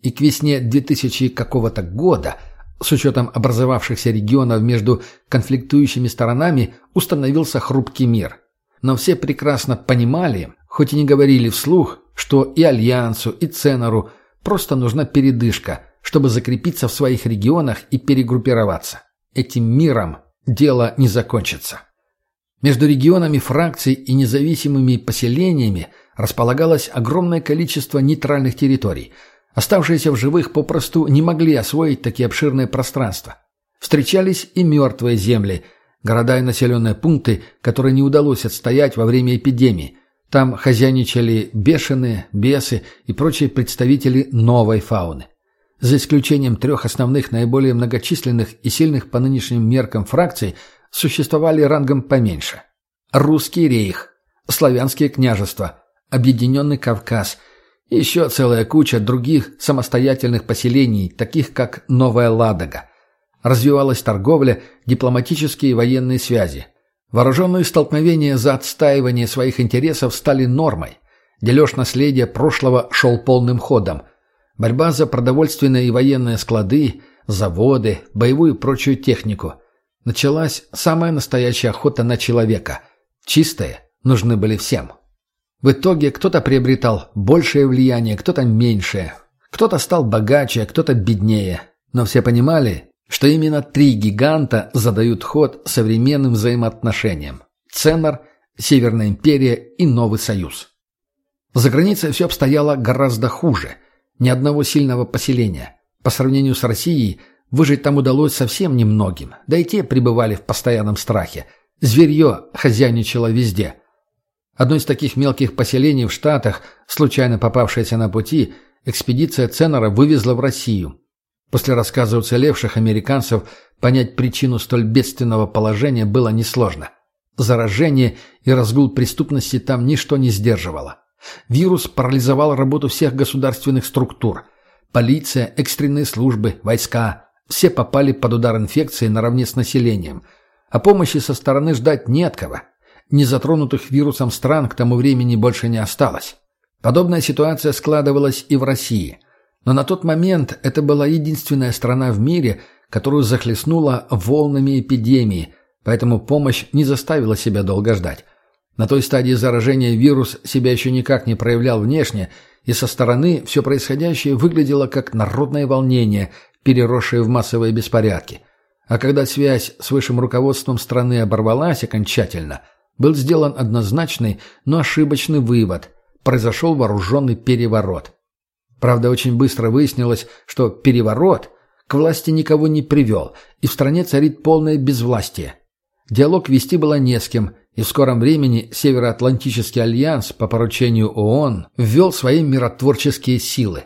И к весне 2000 какого-то года, с учетом образовавшихся регионов между конфликтующими сторонами, установился хрупкий мир. Но все прекрасно понимали, хоть и не говорили вслух, что и Альянсу, и Ценору просто нужна передышка, чтобы закрепиться в своих регионах и перегруппироваться. Этим миром дело не закончится. Между регионами фракций и независимыми поселениями располагалось огромное количество нейтральных территорий. Оставшиеся в живых попросту не могли освоить такие обширные пространства. Встречались и мертвые земли, города и населенные пункты, которые не удалось отстоять во время эпидемии, там хозяйничали бешеные, бесы и прочие представители новой фауны. За исключением трех основных наиболее многочисленных и сильных по нынешним меркам фракций, существовали рангом поменьше. Русский рейх, славянские княжества, Объединенный Кавказ еще целая куча других самостоятельных поселений, таких как Новая Ладога. Развивалась торговля, дипломатические и военные связи – Вооруженные столкновения за отстаивание своих интересов стали нормой. Дележ наследия прошлого шел полным ходом. Борьба за продовольственные и военные склады, заводы, боевую и прочую технику. Началась самая настоящая охота на человека. Чистые нужны были всем. В итоге кто-то приобретал большее влияние, кто-то меньшее. Кто-то стал богаче, кто-то беднее. Но все понимали, что именно три гиганта задают ход современным взаимоотношениям – Ценор, Северная империя и Новый Союз. За границей все обстояло гораздо хуже. Ни одного сильного поселения. По сравнению с Россией, выжить там удалось совсем немногим, да и те пребывали в постоянном страхе. Зверье хозяйничало везде. Одно из таких мелких поселений в Штатах, случайно попавшееся на пути, экспедиция Ценора вывезла в Россию, После рассказа уцелевших американцев понять причину столь бедственного положения было несложно. Заражение и разгул преступности там ничто не сдерживало. Вирус парализовал работу всех государственных структур. Полиция, экстренные службы, войска – все попали под удар инфекции наравне с населением. А помощи со стороны ждать не от кого. Незатронутых вирусом стран к тому времени больше не осталось. Подобная ситуация складывалась и в России – но на тот момент это была единственная страна в мире, которую захлестнула волнами эпидемии, поэтому помощь не заставила себя долго ждать. На той стадии заражения вирус себя еще никак не проявлял внешне, и со стороны все происходящее выглядело как народное волнение, переросшее в массовые беспорядки. А когда связь с высшим руководством страны оборвалась окончательно, был сделан однозначный, но ошибочный вывод – произошел вооруженный переворот – Правда, очень быстро выяснилось, что переворот к власти никого не привел, и в стране царит полное безвластие. Диалог вести было не с кем, и в скором времени Североатлантический альянс по поручению ООН ввел свои миротворческие силы.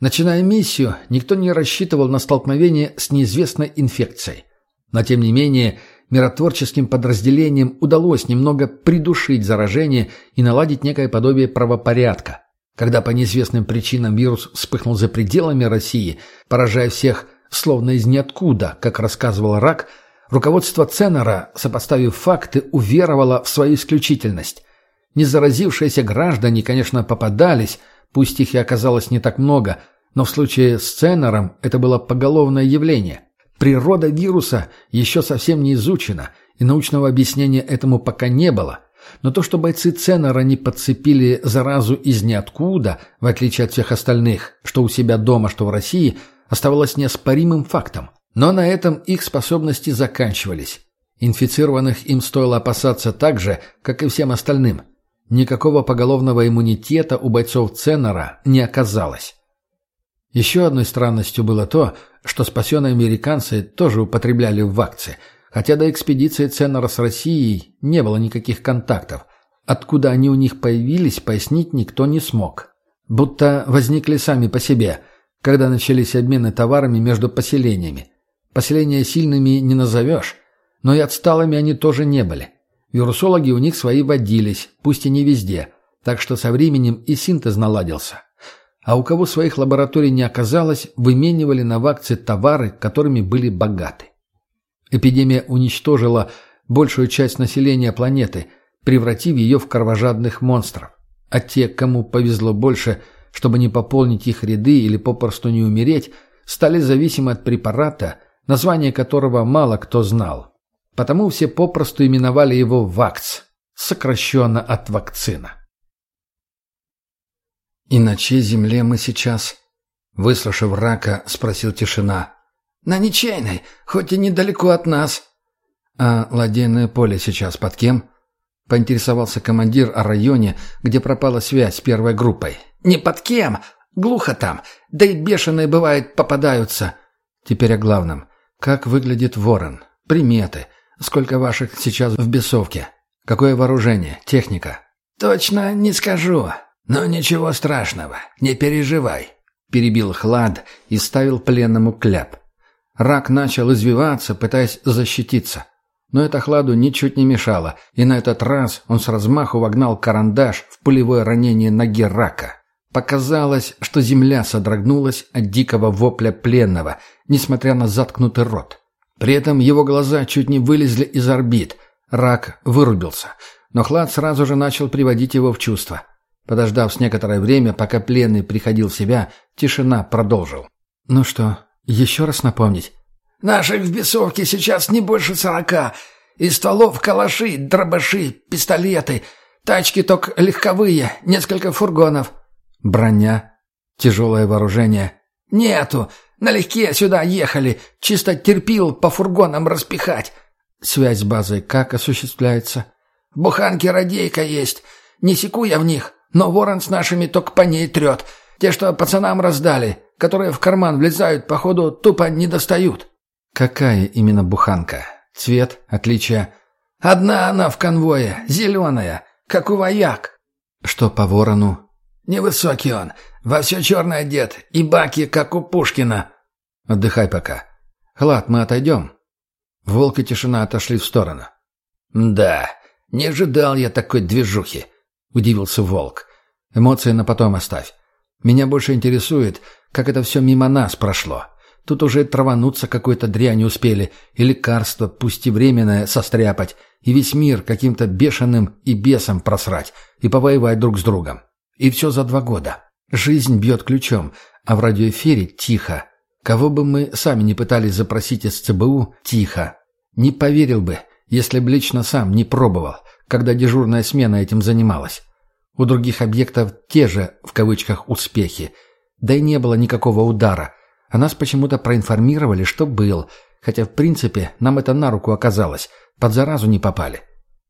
Начиная миссию, никто не рассчитывал на столкновение с неизвестной инфекцией. Но тем не менее, миротворческим подразделениям удалось немного придушить заражение и наладить некое подобие правопорядка – когда по неизвестным причинам вирус вспыхнул за пределами России, поражая всех словно из ниоткуда, как рассказывал Рак, руководство Ценера, сопоставив факты, уверовало в свою исключительность. Незаразившиеся граждане, конечно, попадались, пусть их и оказалось не так много, но в случае с Ценером это было поголовное явление. Природа вируса еще совсем не изучена, и научного объяснения этому пока не было. Но то, что бойцы Ценнера не подцепили заразу из ниоткуда, в отличие от всех остальных, что у себя дома, что в России, оставалось неоспоримым фактом. Но на этом их способности заканчивались. Инфицированных им стоило опасаться так же, как и всем остальным. Никакого поголовного иммунитета у бойцов Ценнера не оказалось. Еще одной странностью было то, что спасенные американцы тоже употребляли в вакции, хотя до экспедиции Ценнера с Россией не было никаких контактов. Откуда они у них появились, пояснить никто не смог. Будто возникли сами по себе, когда начались обмены товарами между поселениями. Поселения сильными не назовешь, но и отсталыми они тоже не были. Вирусологи у них свои водились, пусть и не везде, так что со временем и синтез наладился а у кого своих лабораторий не оказалось, выменивали на вакции товары, которыми были богаты. Эпидемия уничтожила большую часть населения планеты, превратив ее в кровожадных монстров. А те, кому повезло больше, чтобы не пополнить их ряды или попросту не умереть, стали зависимы от препарата, название которого мало кто знал. Потому все попросту именовали его ВАКЦ, сокращенно от вакцина. «И на чьей земле мы сейчас?» Выслушав рака, спросил тишина. «На ничейной, хоть и недалеко от нас». «А ладейное поле сейчас под кем?» Поинтересовался командир о районе, где пропала связь с первой группой. «Не под кем! Глухо там! Да и бешеные, бывает, попадаются!» «Теперь о главном. Как выглядит ворон? Приметы. Сколько ваших сейчас в бесовке? Какое вооружение? Техника?» «Точно не скажу. «Но ничего страшного, не переживай», — перебил Хлад и ставил пленному кляп. Рак начал извиваться, пытаясь защититься. Но это Хладу ничуть не мешало, и на этот раз он с размаху вогнал карандаш в пулевое ранение ноги рака. Показалось, что земля содрогнулась от дикого вопля пленного, несмотря на заткнутый рот. При этом его глаза чуть не вылезли из орбит. Рак вырубился, но Хлад сразу же начал приводить его в чувство. Подождав с некоторое время, пока пленный приходил в себя, тишина продолжил. «Ну что, еще раз напомнить?» «Наших в бесовке сейчас не больше сорока. Из стволов калаши, дробаши, пистолеты. Тачки только легковые, несколько фургонов». «Броня? Тяжелое вооружение?» «Нету. Налегке сюда ехали. Чисто терпил по фургонам распихать». «Связь с базой как осуществляется?» «В буханке радейка есть. Не секу я в них. Но ворон с нашими только по ней трет. Те, что пацанам раздали, которые в карман влезают, походу, тупо не достают». «Какая именно буханка? Цвет? Отличие?» «Одна она в конвое, зеленая, как у вояк». «Что по ворону?» «Невысокий он, во все черное одет, и баки, как у Пушкина». «Отдыхай пока. Хлад, мы отойдем». Волк и тишина отошли в сторону. «Да, не ожидал я такой движухи удивился Волк. «Эмоции на потом оставь. Меня больше интересует, как это все мимо нас прошло. Тут уже травануться какой-то дрянь успели, и лекарство, пусть и временное, состряпать, и весь мир каким-то бешеным и бесом просрать, и повоевать друг с другом. И все за два года. Жизнь бьет ключом, а в радиоэфире тихо. Кого бы мы сами не пытались запросить из ЦБУ, тихо. Не поверил бы, если бы лично сам не пробовал, когда дежурная смена этим занималась. У других объектов те же, в кавычках, успехи. Да и не было никакого удара. А нас почему-то проинформировали, что был. Хотя, в принципе, нам это на руку оказалось. Под заразу не попали.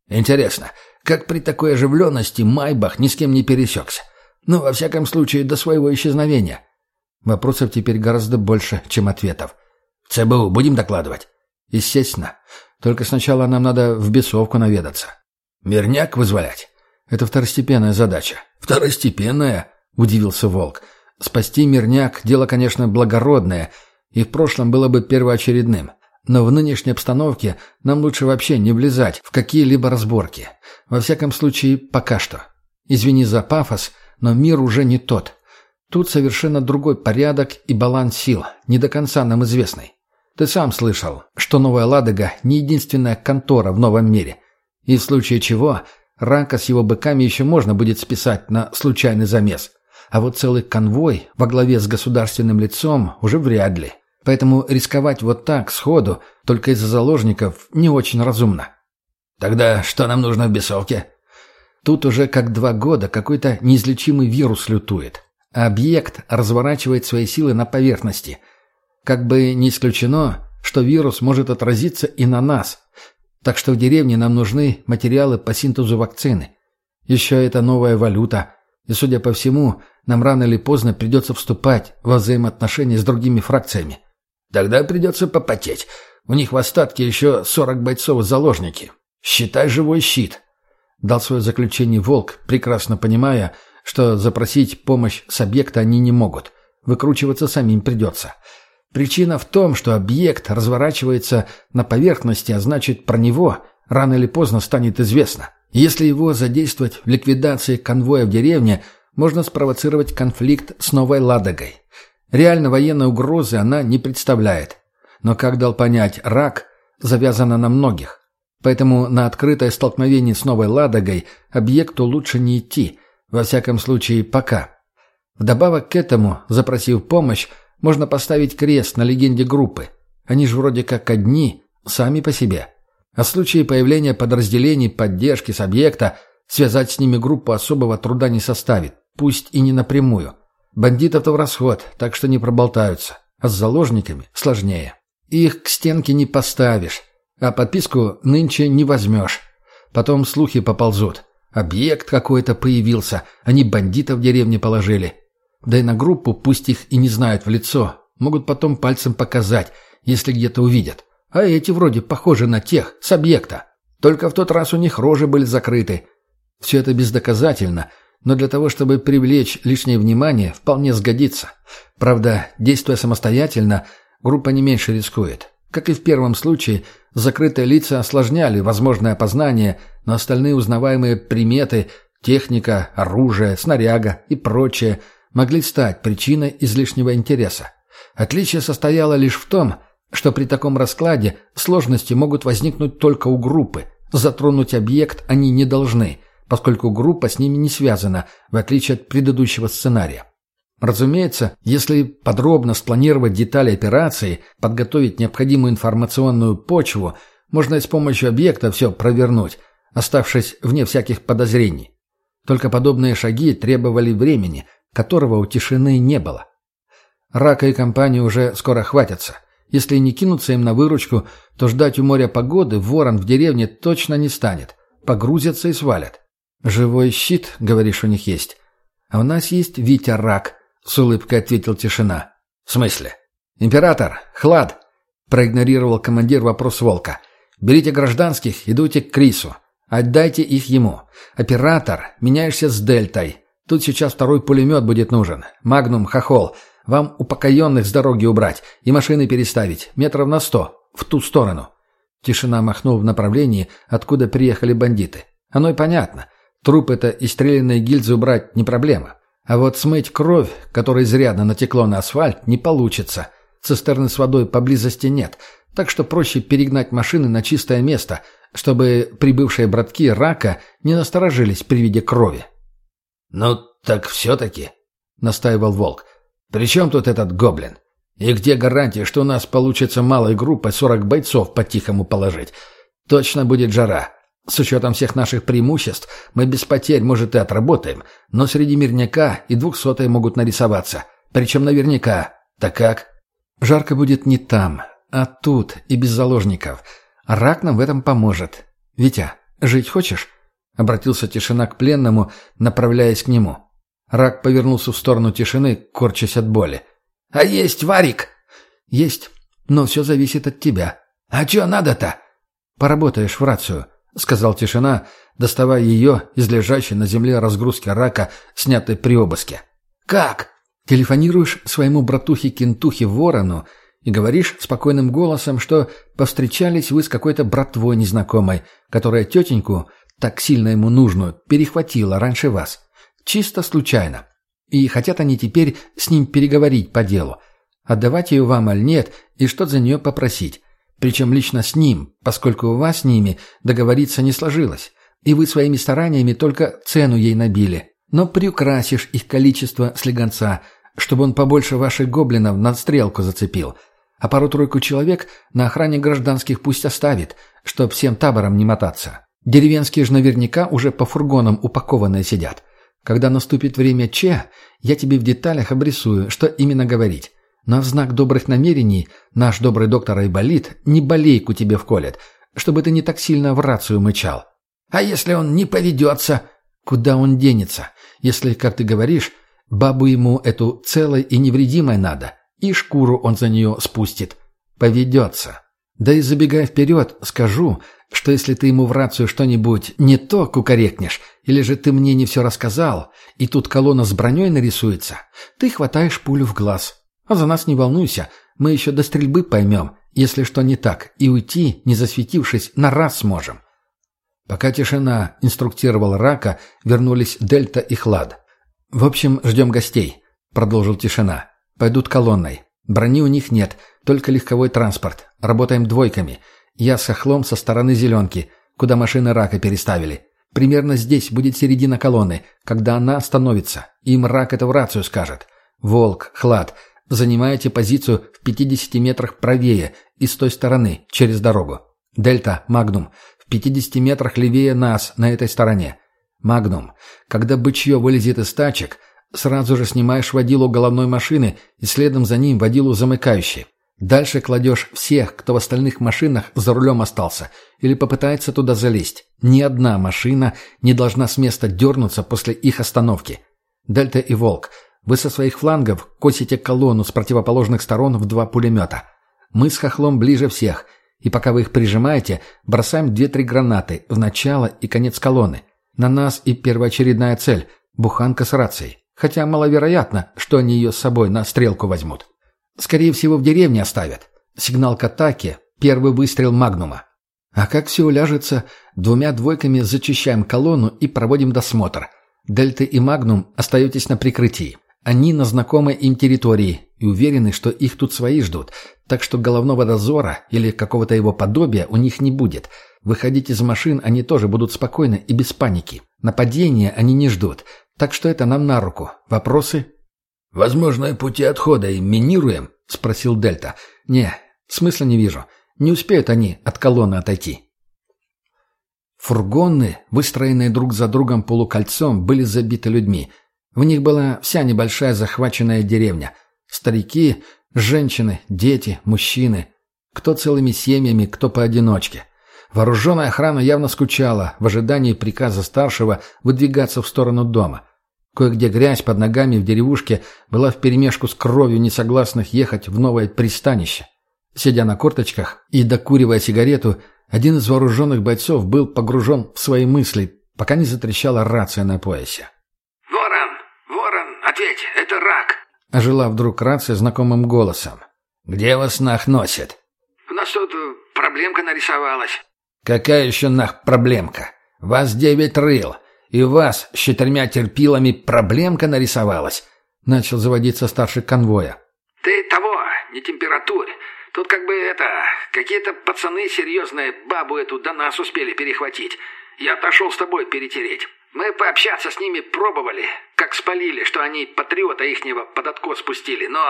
Интересно, как при такой оживленности Майбах ни с кем не пересекся? Ну, во всяком случае, до своего исчезновения. Вопросов теперь гораздо больше, чем ответов. В ЦБУ будем докладывать? Естественно. Только сначала нам надо в бесовку наведаться. Мирняк вызволять? Это второстепенная задача. Второстепенная? Удивился Волк. Спасти мирняк – дело, конечно, благородное, и в прошлом было бы первоочередным. Но в нынешней обстановке нам лучше вообще не влезать в какие-либо разборки. Во всяком случае, пока что. Извини за пафос, но мир уже не тот. Тут совершенно другой порядок и баланс сил, не до конца нам известный. Ты сам слышал, что Новая Ладога – не единственная контора в новом мире. И в случае чего Рака с его быками еще можно будет списать на случайный замес. А вот целый конвой во главе с государственным лицом уже вряд ли. Поэтому рисковать вот так, сходу, только из-за заложников, не очень разумно. Тогда что нам нужно в бесовке? Тут уже как два года какой-то неизлечимый вирус лютует. А объект разворачивает свои силы на поверхности. Как бы не исключено, что вирус может отразиться и на нас. Так что в деревне нам нужны материалы по синтезу вакцины. Еще это новая валюта. И, судя по всему, нам рано или поздно придется вступать во взаимоотношения с другими фракциями. Тогда придется попотеть. У них в остатке еще сорок бойцов-заложники. Считай живой щит. Дал свое заключение Волк, прекрасно понимая, что запросить помощь с объекта они не могут. Выкручиваться самим придется. Причина в том, что объект разворачивается на поверхности, а значит, про него рано или поздно станет известно. Если его задействовать в ликвидации конвоя в деревне, можно спровоцировать конфликт с Новой Ладогой. Реально военной угрозы она не представляет. Но, как дал понять рак, завязана на многих. Поэтому на открытое столкновение с Новой Ладогой объекту лучше не идти, во всяком случае пока. Вдобавок к этому, запросив помощь, можно поставить крест на легенде группы. Они же вроде как одни, сами по себе. А в случае появления подразделений поддержки с объекта, связать с ними группу особого труда не составит, пусть и не напрямую. Бандитов-то в расход, так что не проболтаются. А с заложниками сложнее. Их к стенке не поставишь, а подписку нынче не возьмешь. Потом слухи поползут. Объект какой-то появился, они бандитов в деревне положили. Да и на группу, пусть их и не знают в лицо, могут потом пальцем показать, если где-то увидят. А эти вроде похожи на тех, с объекта. Только в тот раз у них рожи были закрыты. Все это бездоказательно, но для того, чтобы привлечь лишнее внимание, вполне сгодится. Правда, действуя самостоятельно, группа не меньше рискует. Как и в первом случае, закрытые лица осложняли возможное опознание, но остальные узнаваемые приметы, техника, оружие, снаряга и прочее – могли стать причиной излишнего интереса. Отличие состояло лишь в том, что при таком раскладе сложности могут возникнуть только у группы. Затронуть объект они не должны, поскольку группа с ними не связана, в отличие от предыдущего сценария. Разумеется, если подробно спланировать детали операции, подготовить необходимую информационную почву, можно и с помощью объекта все провернуть, оставшись вне всяких подозрений. Только подобные шаги требовали времени, которого у тишины не было. Рака и компании уже скоро хватятся. Если не кинуться им на выручку, то ждать у моря погоды ворон в деревне точно не станет. Погрузятся и свалят. «Живой щит, говоришь, у них есть?» «А у нас есть Витя Рак», — с улыбкой ответил тишина. «В смысле?» «Император, Хлад», — проигнорировал командир вопрос Волка. «Берите гражданских, идуйте к Крису. Отдайте их ему. Оператор, меняешься с Дельтой. Тут сейчас второй пулемет будет нужен. Магнум, хохол. Вам упокоенных с дороги убрать и машины переставить. Метров на сто. В ту сторону». Тишина махнул в направлении, откуда приехали бандиты. Оно и понятно. Труп это и стрелянные гильзы убрать не проблема. А вот смыть кровь, которая изрядно натекло на асфальт, не получится. Цистерны с водой поблизости нет, так что проще перегнать машины на чистое место, чтобы прибывшие братки рака не насторожились при виде крови. «Ну, так все-таки», — настаивал Волк. «При чем тут этот гоблин? И где гарантия, что у нас получится малой группой сорок бойцов по-тихому положить? Точно будет жара. С учетом всех наших преимуществ мы без потерь, может, и отработаем, но среди мирняка и двухсотые могут нарисоваться. Причем наверняка. Так как?» «Жарко будет не там, а тут и без заложников. Рак нам в этом поможет. Витя, жить хочешь?» Обратился тишина к пленному, направляясь к нему. Рак повернулся в сторону тишины, корчась от боли. «А есть варик?» «Есть, но все зависит от тебя». «А что надо-то?» «Поработаешь в рацию», — сказал тишина, доставая ее из лежащей на земле разгрузки рака, снятой при обыске. «Как?» «Телефонируешь своему братухе-кентухе Ворону и говоришь спокойным голосом, что повстречались вы с какой-то братвой незнакомой, которая тетеньку так сильно ему нужную, перехватила раньше вас. Чисто случайно. И хотят они теперь с ним переговорить по делу. Отдавать ее вам аль нет, и что за нее попросить. Причем лично с ним, поскольку у вас с ними договориться не сложилось. И вы своими стараниями только цену ей набили. Но приукрасишь их количество слегонца, чтобы он побольше ваших гоблинов на стрелку зацепил. А пару-тройку человек на охране гражданских пусть оставит, чтоб всем табором не мотаться. Деревенские же наверняка уже по фургонам упакованные сидят. Когда наступит время Че, я тебе в деталях обрисую, что именно говорить. Но в знак добрых намерений наш добрый доктор Айболит не болейку тебе вколет, чтобы ты не так сильно в рацию мычал. А если он не поведется? Куда он денется? Если, как ты говоришь, бабу ему эту целой и невредимой надо, и шкуру он за нее спустит. Поведется. Да и забегая вперед, скажу, что если ты ему в рацию что-нибудь не то кукарекнешь, или же ты мне не все рассказал, и тут колонна с броней нарисуется, ты хватаешь пулю в глаз. А за нас не волнуйся, мы еще до стрельбы поймем, если что не так, и уйти, не засветившись, на раз сможем. Пока тишина инструктировал Рака, вернулись Дельта и Хлад. «В общем, ждем гостей», — продолжил тишина. «Пойдут колонной. Брони у них нет, только легковой транспорт. Работаем двойками. Я с хохлом со стороны зеленки, куда машины Рака переставили. Примерно здесь будет середина колонны, когда она остановится. Им Рак это в рацию скажет. Волк, Хлад, занимаете позицию в 50 метрах правее и с той стороны, через дорогу. Дельта, Магнум, в 50 метрах левее нас, на этой стороне. Магнум, когда бычье вылезет из тачек, сразу же снимаешь водилу головной машины и следом за ним водилу замыкающей. Дальше кладешь всех, кто в остальных машинах за рулем остался или попытается туда залезть. Ни одна машина не должна с места дернуться после их остановки. Дельта и Волк, вы со своих флангов косите колонну с противоположных сторон в два пулемета. Мы с Хохлом ближе всех – и пока вы их прижимаете, бросаем две-три гранаты в начало и конец колонны. На нас и первоочередная цель – буханка с рацией. Хотя маловероятно, что они ее с собой на стрелку возьмут. Скорее всего, в деревне оставят. Сигнал к атаке – первый выстрел «Магнума». А как все уляжется, двумя двойками зачищаем колонну и проводим досмотр. Дельты и Магнум остаетесь на прикрытии. Они на знакомой им территории и уверены, что их тут свои ждут, так что головного дозора или какого-то его подобия у них не будет. Выходить из машин они тоже будут спокойно и без паники. Нападения они не ждут, так что это нам на руку. Вопросы? «Возможные пути отхода им минируем?» — спросил Дельта. «Не, смысла не вижу. Не успеют они от колонны отойти». Фургоны, выстроенные друг за другом полукольцом, были забиты людьми — в них была вся небольшая захваченная деревня. Старики, женщины, дети, мужчины. Кто целыми семьями, кто поодиночке. Вооруженная охрана явно скучала в ожидании приказа старшего выдвигаться в сторону дома. Кое-где грязь под ногами в деревушке была вперемешку с кровью несогласных ехать в новое пристанище. Сидя на корточках и докуривая сигарету, один из вооруженных бойцов был погружен в свои мысли, пока не затрещала рация на поясе. «Ответь, это рак!» Ожила вдруг рация знакомым голосом. «Где вас нах носит?» «У нас тут проблемка нарисовалась». «Какая еще нах проблемка? Вас девять рыл, и у вас с четырьмя терпилами проблемка нарисовалась?» Начал заводиться старший конвоя. «Ты того, не температурь. Тут как бы это... Какие-то пацаны серьезные бабу эту до нас успели перехватить. Я отошел с тобой перетереть. Мы пообщаться с ними пробовали, как спалили, что они патриота ихнего под откос спустили, но...»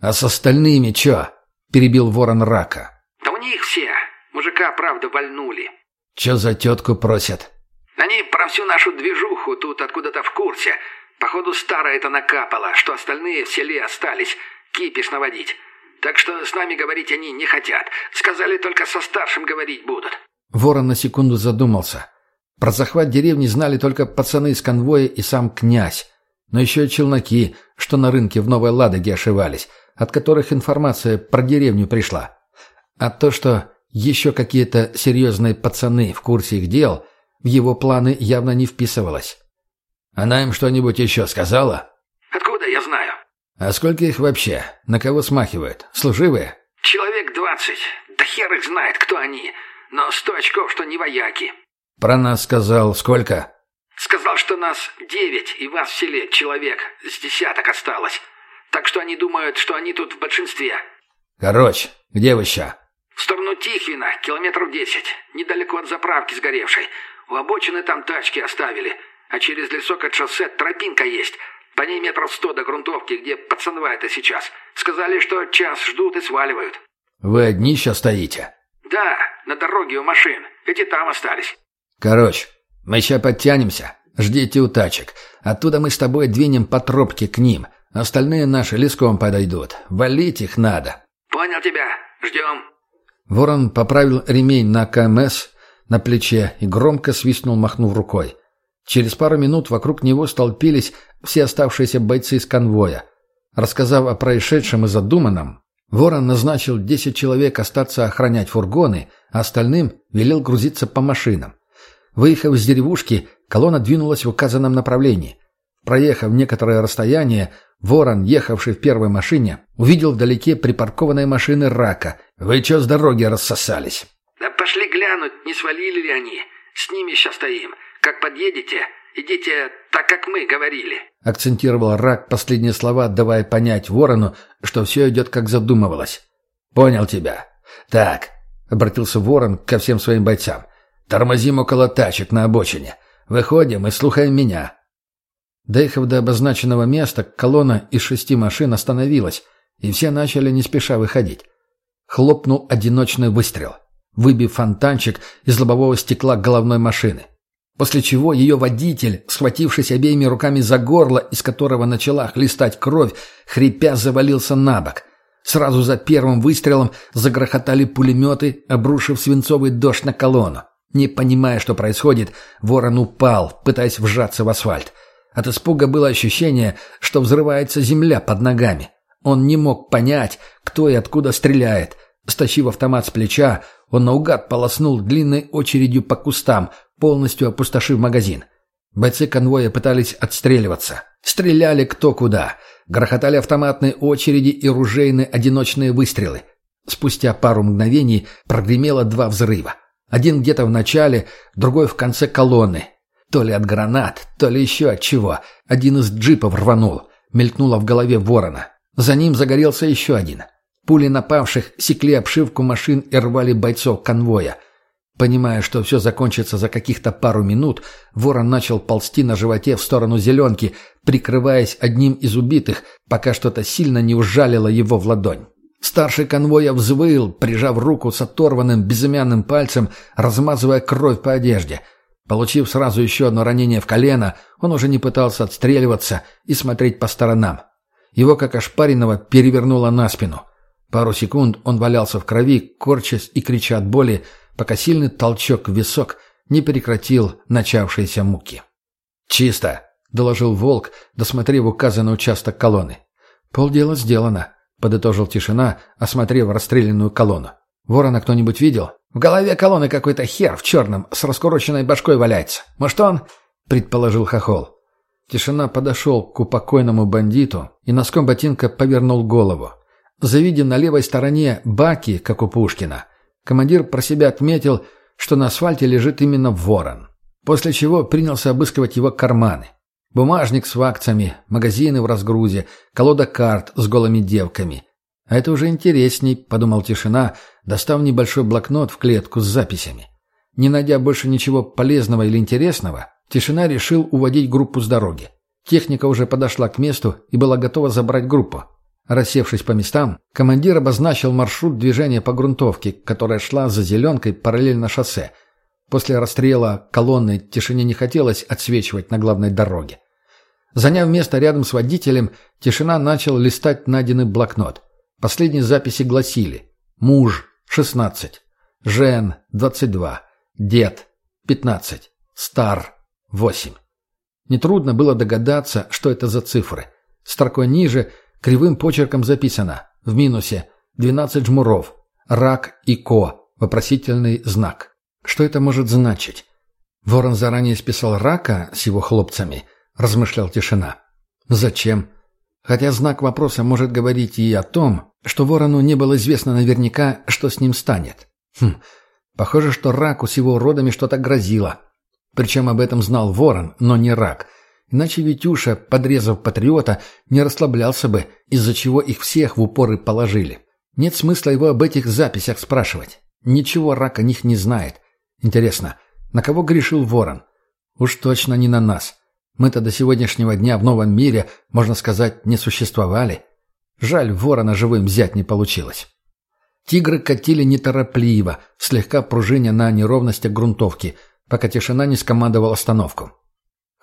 «А с остальными чё?» — перебил ворон рака. «Да у них все. Мужика, правда, вальнули». «Чё за тетку просят?» «Они про всю нашу движуху тут откуда-то в курсе. Походу, старая это накапала, что остальные в селе остались. Кипиш наводить. Так что с нами говорить они не хотят. Сказали, только со старшим говорить будут». Ворон на секунду задумался. Про захват деревни знали только пацаны из конвоя и сам князь. Но еще и челноки, что на рынке в Новой Ладоге ошивались, от которых информация про деревню пришла. А то, что еще какие-то серьезные пацаны в курсе их дел, в его планы явно не вписывалось. «Она им что-нибудь еще сказала?» «Откуда я знаю?» «А сколько их вообще? На кого смахивают? Служивые?» «Человек двадцать. Да хер их знает, кто они. Но сто очков, что не вояки». «Про нас сказал сколько?» «Сказал, что нас девять, и вас в селе человек с десяток осталось. Так что они думают, что они тут в большинстве». «Короче, где вы ща?» «В сторону Тихвина, километров десять, недалеко от заправки сгоревшей. У обочины там тачки оставили, а через лесок от шоссе тропинка есть». По ней метров сто до грунтовки, где пацанва это сейчас. Сказали, что час ждут и сваливают. Вы одни сейчас стоите? Да, на дороге у машин. Эти там остались. Короче, мы сейчас подтянемся. Ждите у тачек. Оттуда мы с тобой двинем по тропке к ним. Остальные наши леском подойдут. Валить их надо. Понял тебя. Ждем. Ворон поправил ремень на КМС на плече и громко свистнул, махнув рукой. Через пару минут вокруг него столпились все оставшиеся бойцы из конвоя. Рассказав о происшедшем и задуманном, Ворон назначил 10 человек остаться охранять фургоны, а остальным велел грузиться по машинам. Выехав из деревушки, колонна двинулась в указанном направлении. Проехав некоторое расстояние, Ворон, ехавший в первой машине, увидел вдалеке припаркованные машины рака. «Вы чё с дороги рассосались?» «Да пошли глянуть, не свалили ли они. С ними сейчас стоим. Как подъедете, идите так, как мы говорили». Акцентировал рак последние слова, давая понять Ворону, что все идет как задумывалось. «Понял тебя. Так», — обратился Ворон ко всем своим бойцам. «Тормозим около тачек на обочине. Выходим и слухаем меня. Доехав до обозначенного места, колонна из шести машин остановилась, и все начали не спеша выходить. Хлопнул одиночный выстрел, выбив фонтанчик из лобового стекла головной машины. После чего ее водитель, схватившись обеими руками за горло, из которого начала хлестать кровь, хрипя завалился на бок. Сразу за первым выстрелом загрохотали пулеметы, обрушив свинцовый дождь на колонну. Не понимая, что происходит, ворон упал, пытаясь вжаться в асфальт. От испуга было ощущение, что взрывается земля под ногами. Он не мог понять, кто и откуда стреляет. Стащив автомат с плеча, он наугад полоснул длинной очередью по кустам, полностью опустошив магазин. Бойцы конвоя пытались отстреливаться. Стреляли кто куда. Грохотали автоматные очереди и ружейные одиночные выстрелы. Спустя пару мгновений прогремело два взрыва. Один где-то в начале, другой в конце колонны. То ли от гранат, то ли еще от чего. Один из джипов рванул. Мелькнуло в голове ворона. За ним загорелся еще один. Пули напавших секли обшивку машин и рвали бойцов конвоя. Понимая, что все закончится за каких-то пару минут, ворон начал ползти на животе в сторону зеленки, прикрываясь одним из убитых, пока что-то сильно не ужалило его в ладонь. Старший конвоя взвыл, прижав руку с оторванным безымянным пальцем, размазывая кровь по одежде – Получив сразу еще одно ранение в колено, он уже не пытался отстреливаться и смотреть по сторонам. Его, как ошпаренного, перевернуло на спину. Пару секунд он валялся в крови, корчась и крича от боли, пока сильный толчок в висок не прекратил начавшиеся муки. «Чисто!» — доложил волк, досмотрев указанный участок колонны. «Полдела сделано», — подытожил тишина, осмотрев расстрелянную колонну. «Ворона кто-нибудь видел?» В голове колонны какой-то хер в черном с раскуроченной башкой валяется. Может, он?» — предположил Хохол. Тишина подошел к упокойному бандиту и носком ботинка повернул голову. Завидя на левой стороне баки, как у Пушкина, командир про себя отметил, что на асфальте лежит именно ворон. После чего принялся обыскивать его карманы. Бумажник с акциями, магазины в разгрузе, колода карт с голыми девками. А это уже интересней, подумал Тишина, достав небольшой блокнот в клетку с записями. Не найдя больше ничего полезного или интересного, Тишина решил уводить группу с дороги. Техника уже подошла к месту и была готова забрать группу. Рассевшись по местам, командир обозначил маршрут движения по грунтовке, которая шла за зеленкой параллельно шоссе. После расстрела колонны Тишине не хотелось отсвечивать на главной дороге. Заняв место рядом с водителем, Тишина начал листать найденный блокнот. Последние записи гласили «Муж 16. Жен – 22. Дед – 15. Стар – 8. Нетрудно было догадаться, что это за цифры. Строкой ниже кривым почерком записано в минусе 12 жмуров, рак и ко, вопросительный знак. Что это может значить? Ворон заранее списал рака с его хлопцами, размышлял тишина. Зачем? Хотя знак вопроса может говорить и о том, что ворону не было известно наверняка, что с ним станет. Хм, похоже, что раку с его родами что-то грозило. Причем об этом знал ворон, но не рак. Иначе Витюша, подрезав патриота, не расслаблялся бы, из-за чего их всех в упоры положили. Нет смысла его об этих записях спрашивать. Ничего рак о них не знает. Интересно, на кого грешил ворон? Уж точно не на нас. Мы-то до сегодняшнего дня в новом мире, можно сказать, не существовали. Жаль, ворона живым взять не получилось. Тигры катили неторопливо, слегка пружиня на неровностях грунтовки, пока тишина не скомандовал остановку.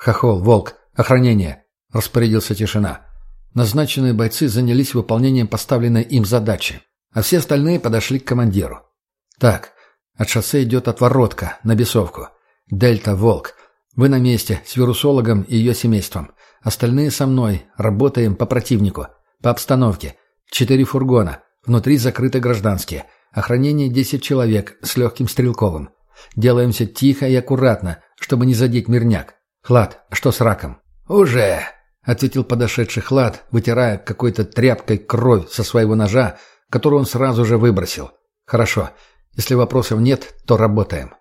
«Хохол, Волк, охранение!» — распорядился тишина. Назначенные бойцы занялись выполнением поставленной им задачи, а все остальные подошли к командиру. «Так, от шоссе идет отворотка на бесовку. Дельта, Волк. Вы на месте, с вирусологом и ее семейством. Остальные со мной. Работаем по противнику. По обстановке. Четыре фургона. Внутри закрыты гражданские. Охранение десять человек с легким стрелковым. Делаемся тихо и аккуратно, чтобы не задеть мирняк. Хлад, что с раком? «Уже!» — ответил подошедший Хлад, вытирая какой-то тряпкой кровь со своего ножа, которую он сразу же выбросил. «Хорошо. Если вопросов нет, то работаем».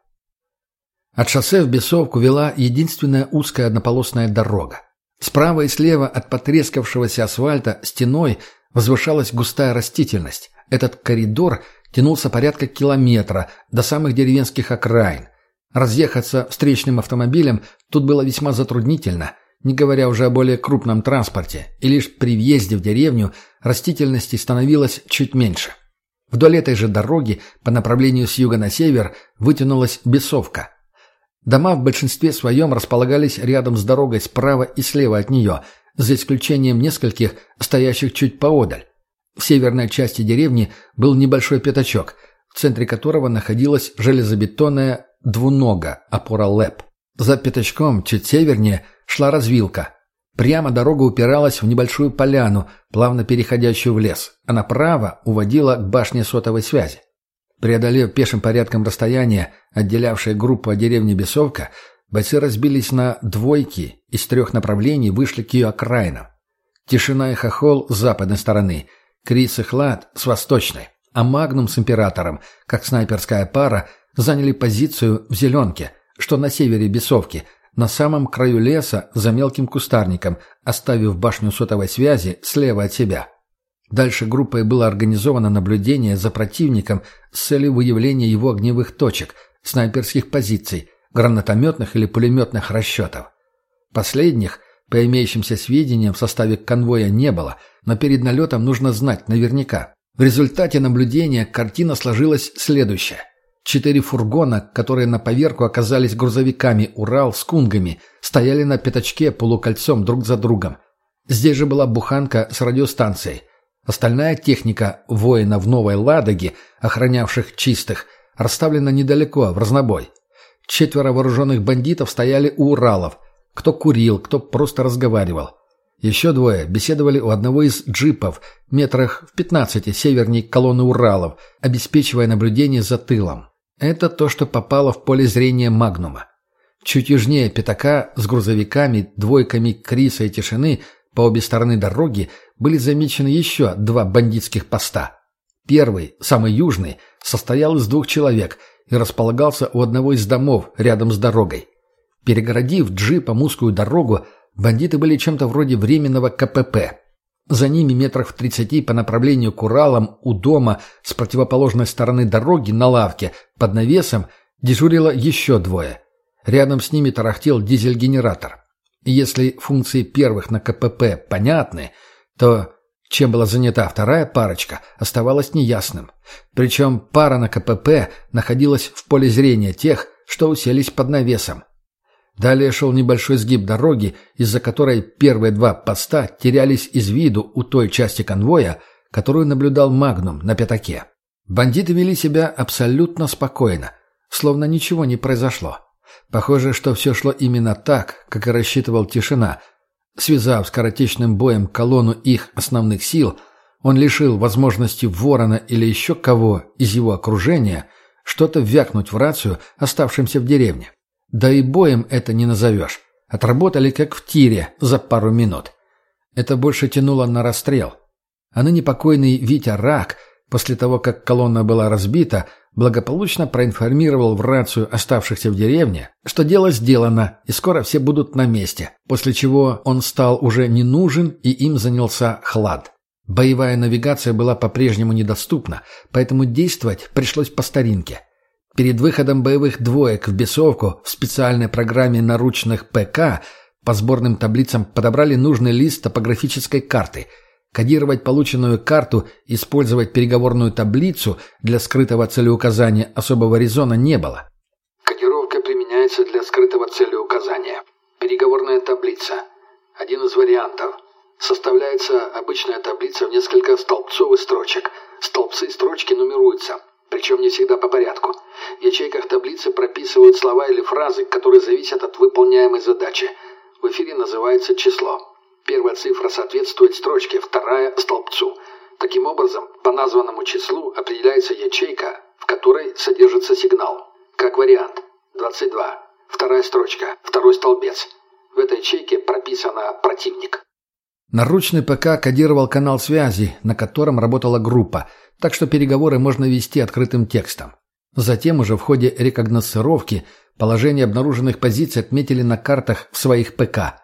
От шоссе в Бесовку вела единственная узкая однополосная дорога. Справа и слева от потрескавшегося асфальта стеной возвышалась густая растительность. Этот коридор тянулся порядка километра до самых деревенских окраин. Разъехаться встречным автомобилем тут было весьма затруднительно, не говоря уже о более крупном транспорте, и лишь при въезде в деревню растительности становилось чуть меньше. Вдоль этой же дороги по направлению с юга на север вытянулась бесовка. Дома в большинстве своем располагались рядом с дорогой справа и слева от нее, за исключением нескольких, стоящих чуть поодаль. В северной части деревни был небольшой пятачок, в центре которого находилась железобетонная двунога опора ЛЭП. За пятачком, чуть севернее, шла развилка. Прямо дорога упиралась в небольшую поляну, плавно переходящую в лес, а направо уводила к башне сотовой связи. Преодолев пешим порядком расстояние, отделявшее группу от деревни Бесовка, бойцы разбились на двойки и с трех направлений вышли к ее окраинам. Тишина и хохол с западной стороны, Крис и Хлад с восточной, а Магнум с Императором, как снайперская пара, заняли позицию в Зеленке, что на севере Бесовки, на самом краю леса за мелким кустарником, оставив башню сотовой связи слева от себя. Дальше группой было организовано наблюдение за противником с целью выявления его огневых точек, снайперских позиций, гранатометных или пулеметных расчетов. Последних, по имеющимся сведениям, в составе конвоя не было, но перед налетом нужно знать наверняка. В результате наблюдения картина сложилась следующая. Четыре фургона, которые на поверку оказались грузовиками «Урал» с кунгами, стояли на пятачке полукольцом друг за другом. Здесь же была буханка с радиостанцией – Остальная техника воинов Новой Ладоги, охранявших чистых, расставлена недалеко, в разнобой. Четверо вооруженных бандитов стояли у Уралов. Кто курил, кто просто разговаривал. Еще двое беседовали у одного из джипов, метрах в пятнадцати северней колонны Уралов, обеспечивая наблюдение за тылом. Это то, что попало в поле зрения Магнума. Чуть южнее пятака с грузовиками, двойками Криса и Тишины по обе стороны дороги были замечены еще два бандитских поста. Первый, самый южный, состоял из двух человек и располагался у одного из домов рядом с дорогой. Перегородив джипом узкую дорогу, бандиты были чем-то вроде временного КПП. За ними метрах в тридцати по направлению к Уралам у дома с противоположной стороны дороги на лавке под навесом дежурило еще двое. Рядом с ними тарахтел дизель-генератор. Если функции первых на КПП понятны, то чем была занята вторая парочка, оставалось неясным. Причем пара на КПП находилась в поле зрения тех, что уселись под навесом. Далее шел небольшой сгиб дороги, из-за которой первые два поста терялись из виду у той части конвоя, которую наблюдал Магнум на пятаке. Бандиты вели себя абсолютно спокойно, словно ничего не произошло. Похоже, что все шло именно так, как и рассчитывал Тишина. Связав скоротечным боем колонну их основных сил, он лишил возможности Ворона или еще кого из его окружения что-то вякнуть в рацию оставшимся в деревне. Да и боем это не назовешь. Отработали как в тире за пару минут. Это больше тянуло на расстрел. А ныне покойный Витя Рак, после того, как колонна была разбита, благополучно проинформировал в рацию оставшихся в деревне, что дело сделано и скоро все будут на месте, после чего он стал уже не нужен и им занялся Хлад. Боевая навигация была по-прежнему недоступна, поэтому действовать пришлось по старинке. Перед выходом боевых двоек в бесовку в специальной программе наручных ПК по сборным таблицам подобрали нужный лист топографической карты – Кодировать полученную карту, использовать переговорную таблицу для скрытого целеуказания особого резона не было. Кодировка применяется для скрытого целеуказания. Переговорная таблица. Один из вариантов. Составляется обычная таблица в несколько столбцов и строчек. Столбцы и строчки нумеруются, причем не всегда по порядку. В ячейках таблицы прописывают слова или фразы, которые зависят от выполняемой задачи. В эфире называется число. Первая цифра соответствует строчке, вторая – столбцу. Таким образом, по названному числу определяется ячейка, в которой содержится сигнал. Как вариант. 22. Вторая строчка. Второй столбец. В этой ячейке прописано «противник». Наручный ПК кодировал канал связи, на котором работала группа, так что переговоры можно вести открытым текстом. Затем уже в ходе рекогносцировки положение обнаруженных позиций отметили на картах в своих ПК.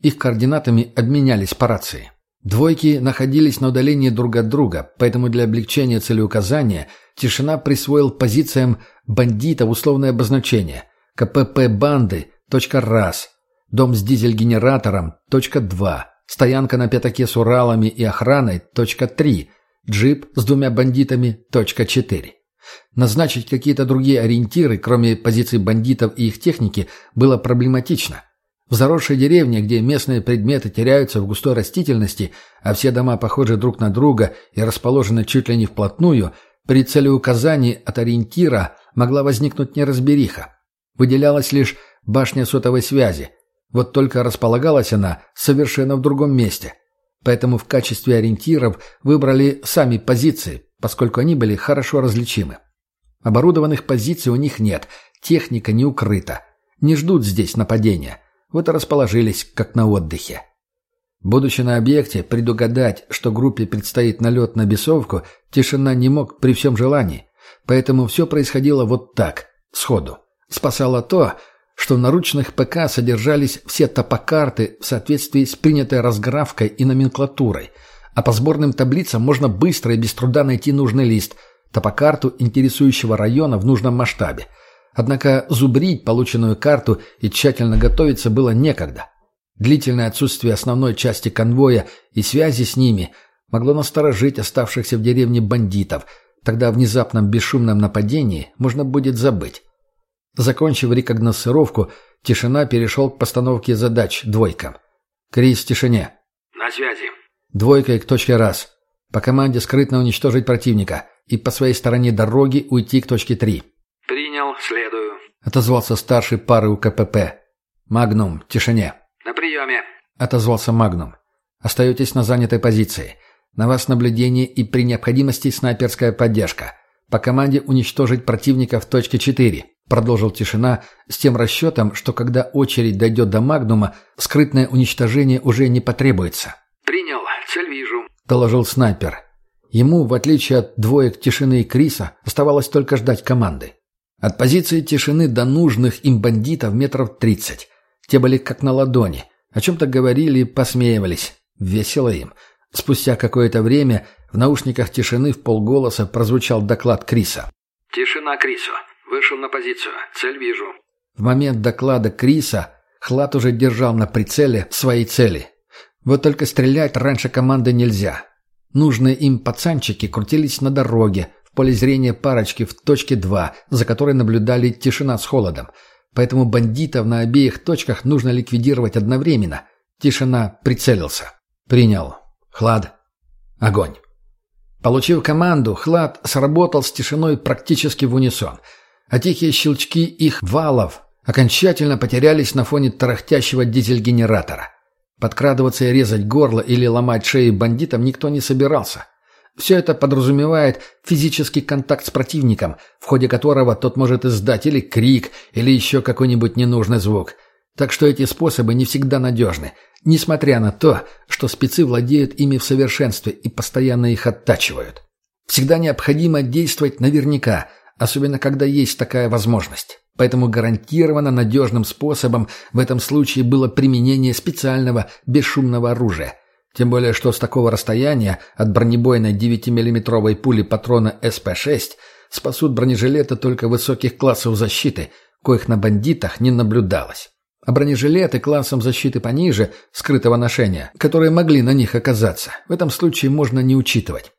Их координатами обменялись по рации. Двойки находились на удалении друг от друга, поэтому для облегчения целеуказания Тишина присвоил позициям бандитов условное обозначение КПП банды, точка раз, дом с дизель-генератором, точка два, стоянка на пятаке с Уралами и охраной, точка три, джип с двумя бандитами, точка четыре. Назначить какие-то другие ориентиры, кроме позиций бандитов и их техники, было проблематично – в заросшей деревне, где местные предметы теряются в густой растительности, а все дома похожи друг на друга и расположены чуть ли не вплотную, при целеуказании от ориентира могла возникнуть неразбериха. Выделялась лишь башня сотовой связи. Вот только располагалась она совершенно в другом месте. Поэтому в качестве ориентиров выбрали сами позиции, поскольку они были хорошо различимы. Оборудованных позиций у них нет, техника не укрыта. Не ждут здесь нападения. Вот и расположились, как на отдыхе. Будучи на объекте, предугадать, что группе предстоит налет на бесовку, тишина не мог при всем желании. Поэтому все происходило вот так, сходу. Спасало то, что в наручных ПК содержались все топокарты в соответствии с принятой разграфкой и номенклатурой, а по сборным таблицам можно быстро и без труда найти нужный лист, топокарту интересующего района в нужном масштабе – Однако зубрить полученную карту и тщательно готовиться было некогда. Длительное отсутствие основной части конвоя и связи с ними могло насторожить оставшихся в деревне бандитов. Тогда о внезапном бесшумном нападении можно будет забыть. Закончив рекогносцировку, Тишина перешел к постановке задач двойкам. Крис в тишине. «На связи». Двойкой к точке раз. По команде скрытно уничтожить противника и по своей стороне дороги уйти к точке три. «Принял, следую», — отозвался старший пары у КПП. «Магнум, тишине». «На приеме», — отозвался Магнум. «Остаетесь на занятой позиции. На вас наблюдение и при необходимости снайперская поддержка. По команде уничтожить противника в точке 4», — продолжил тишина с тем расчетом, что когда очередь дойдет до Магнума, скрытное уничтожение уже не потребуется. «Принял, цель вижу», — доложил снайпер. Ему, в отличие от двоек тишины и Криса, оставалось только ждать команды. От позиции тишины до нужных им бандитов метров тридцать. Те были как на ладони. О чем-то говорили и посмеивались. Весело им. Спустя какое-то время в наушниках тишины в полголоса прозвучал доклад Криса. «Тишина Крису. Вышел на позицию. Цель вижу». В момент доклада Криса Хлад уже держал на прицеле свои цели. Вот только стрелять раньше команды нельзя. Нужные им пацанчики крутились на дороге, поле зрения парочки в точке 2, за которой наблюдали тишина с холодом. Поэтому бандитов на обеих точках нужно ликвидировать одновременно. Тишина прицелился. Принял. Хлад. Огонь. Получив команду, Хлад сработал с тишиной практически в унисон. А тихие щелчки их валов окончательно потерялись на фоне тарахтящего дизель-генератора. Подкрадываться и резать горло или ломать шеи бандитам никто не собирался. Все это подразумевает физический контакт с противником, в ходе которого тот может издать или крик, или еще какой-нибудь ненужный звук. Так что эти способы не всегда надежны, несмотря на то, что спецы владеют ими в совершенстве и постоянно их оттачивают. Всегда необходимо действовать наверняка, особенно когда есть такая возможность. Поэтому гарантированно надежным способом в этом случае было применение специального бесшумного оружия – тем более, что с такого расстояния от бронебойной 9-миллиметровой пули патрона СП-6 спасут бронежилеты только высоких классов защиты, коих на бандитах не наблюдалось. А бронежилеты классом защиты пониже, скрытого ношения, которые могли на них оказаться, в этом случае можно не учитывать.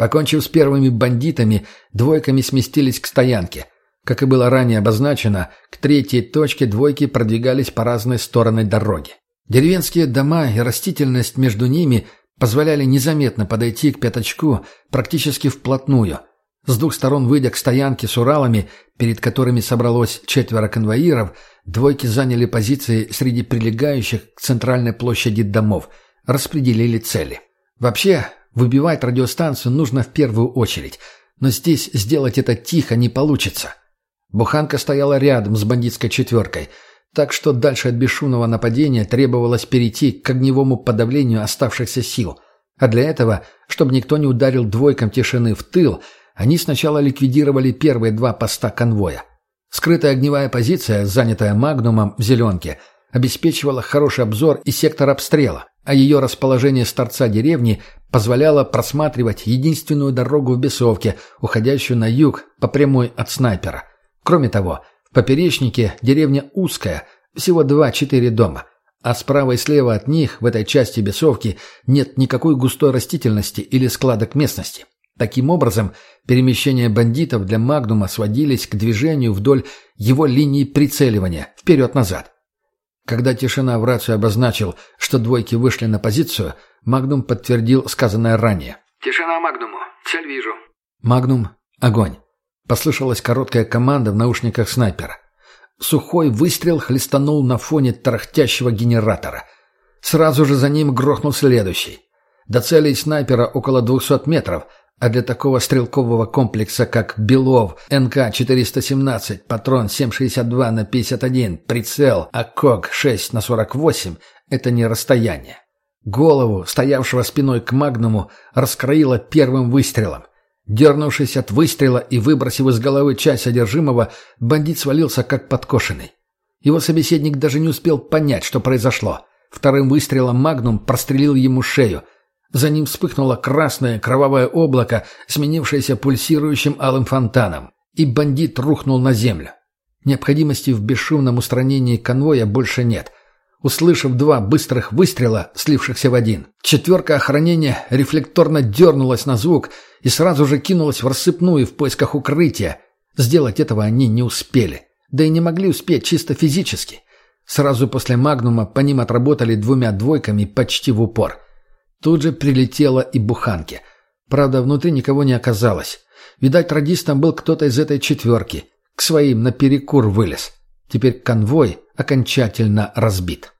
Покончив с первыми бандитами, двойками сместились к стоянке. Как и было ранее обозначено, к третьей точке двойки продвигались по разные стороны дороги. Деревенские дома и растительность между ними позволяли незаметно подойти к пятачку практически вплотную. С двух сторон, выйдя к стоянке с Уралами, перед которыми собралось четверо конвоиров, двойки заняли позиции среди прилегающих к центральной площади домов, распределили цели. Вообще, выбивать радиостанцию нужно в первую очередь, но здесь сделать это тихо не получится. Буханка стояла рядом с бандитской четверкой, так что дальше от бесшумного нападения требовалось перейти к огневому подавлению оставшихся сил. А для этого, чтобы никто не ударил двойкам тишины в тыл, они сначала ликвидировали первые два поста конвоя. Скрытая огневая позиция, занятая «Магнумом» в «Зеленке», обеспечивала хороший обзор и сектор обстрела, а ее расположение с торца деревни позволяло просматривать единственную дорогу в Бесовке, уходящую на юг по прямой от снайпера. Кроме того, в поперечнике деревня узкая, всего два-четыре дома, а справа и слева от них, в этой части бесовки, нет никакой густой растительности или складок местности. Таким образом, перемещения бандитов для «Магнума» сводились к движению вдоль его линии прицеливания, вперед-назад. Когда тишина в рацию обозначил, что двойки вышли на позицию, «Магнум» подтвердил сказанное ранее. «Тишина Магнуму. Цель вижу». «Магнум. Огонь». Послышалась короткая команда в наушниках снайпера. Сухой выстрел хлестанул на фоне тарахтящего генератора. Сразу же за ним грохнул следующий. До целей снайпера около 200 метров, а для такого стрелкового комплекса, как «Белов», НК-417, патрон 7,62 на 51, прицел, АКОГ 6 на 48 — это не расстояние. Голову, стоявшего спиной к «Магнуму», раскроило первым выстрелом. Дернувшись от выстрела и выбросив из головы часть содержимого, бандит свалился как подкошенный. Его собеседник даже не успел понять, что произошло. Вторым выстрелом «Магнум» прострелил ему шею. За ним вспыхнуло красное кровавое облако, сменившееся пульсирующим алым фонтаном. И бандит рухнул на землю. Необходимости в бесшумном устранении конвоя больше нет услышав два быстрых выстрела, слившихся в один. Четверка охранения рефлекторно дернулась на звук и сразу же кинулась в рассыпную в поисках укрытия. Сделать этого они не успели. Да и не могли успеть чисто физически. Сразу после «Магнума» по ним отработали двумя двойками почти в упор. Тут же прилетело и буханки. Правда, внутри никого не оказалось. Видать, радистом был кто-то из этой четверки. К своим наперекур вылез. Теперь конвой окончательно разбит.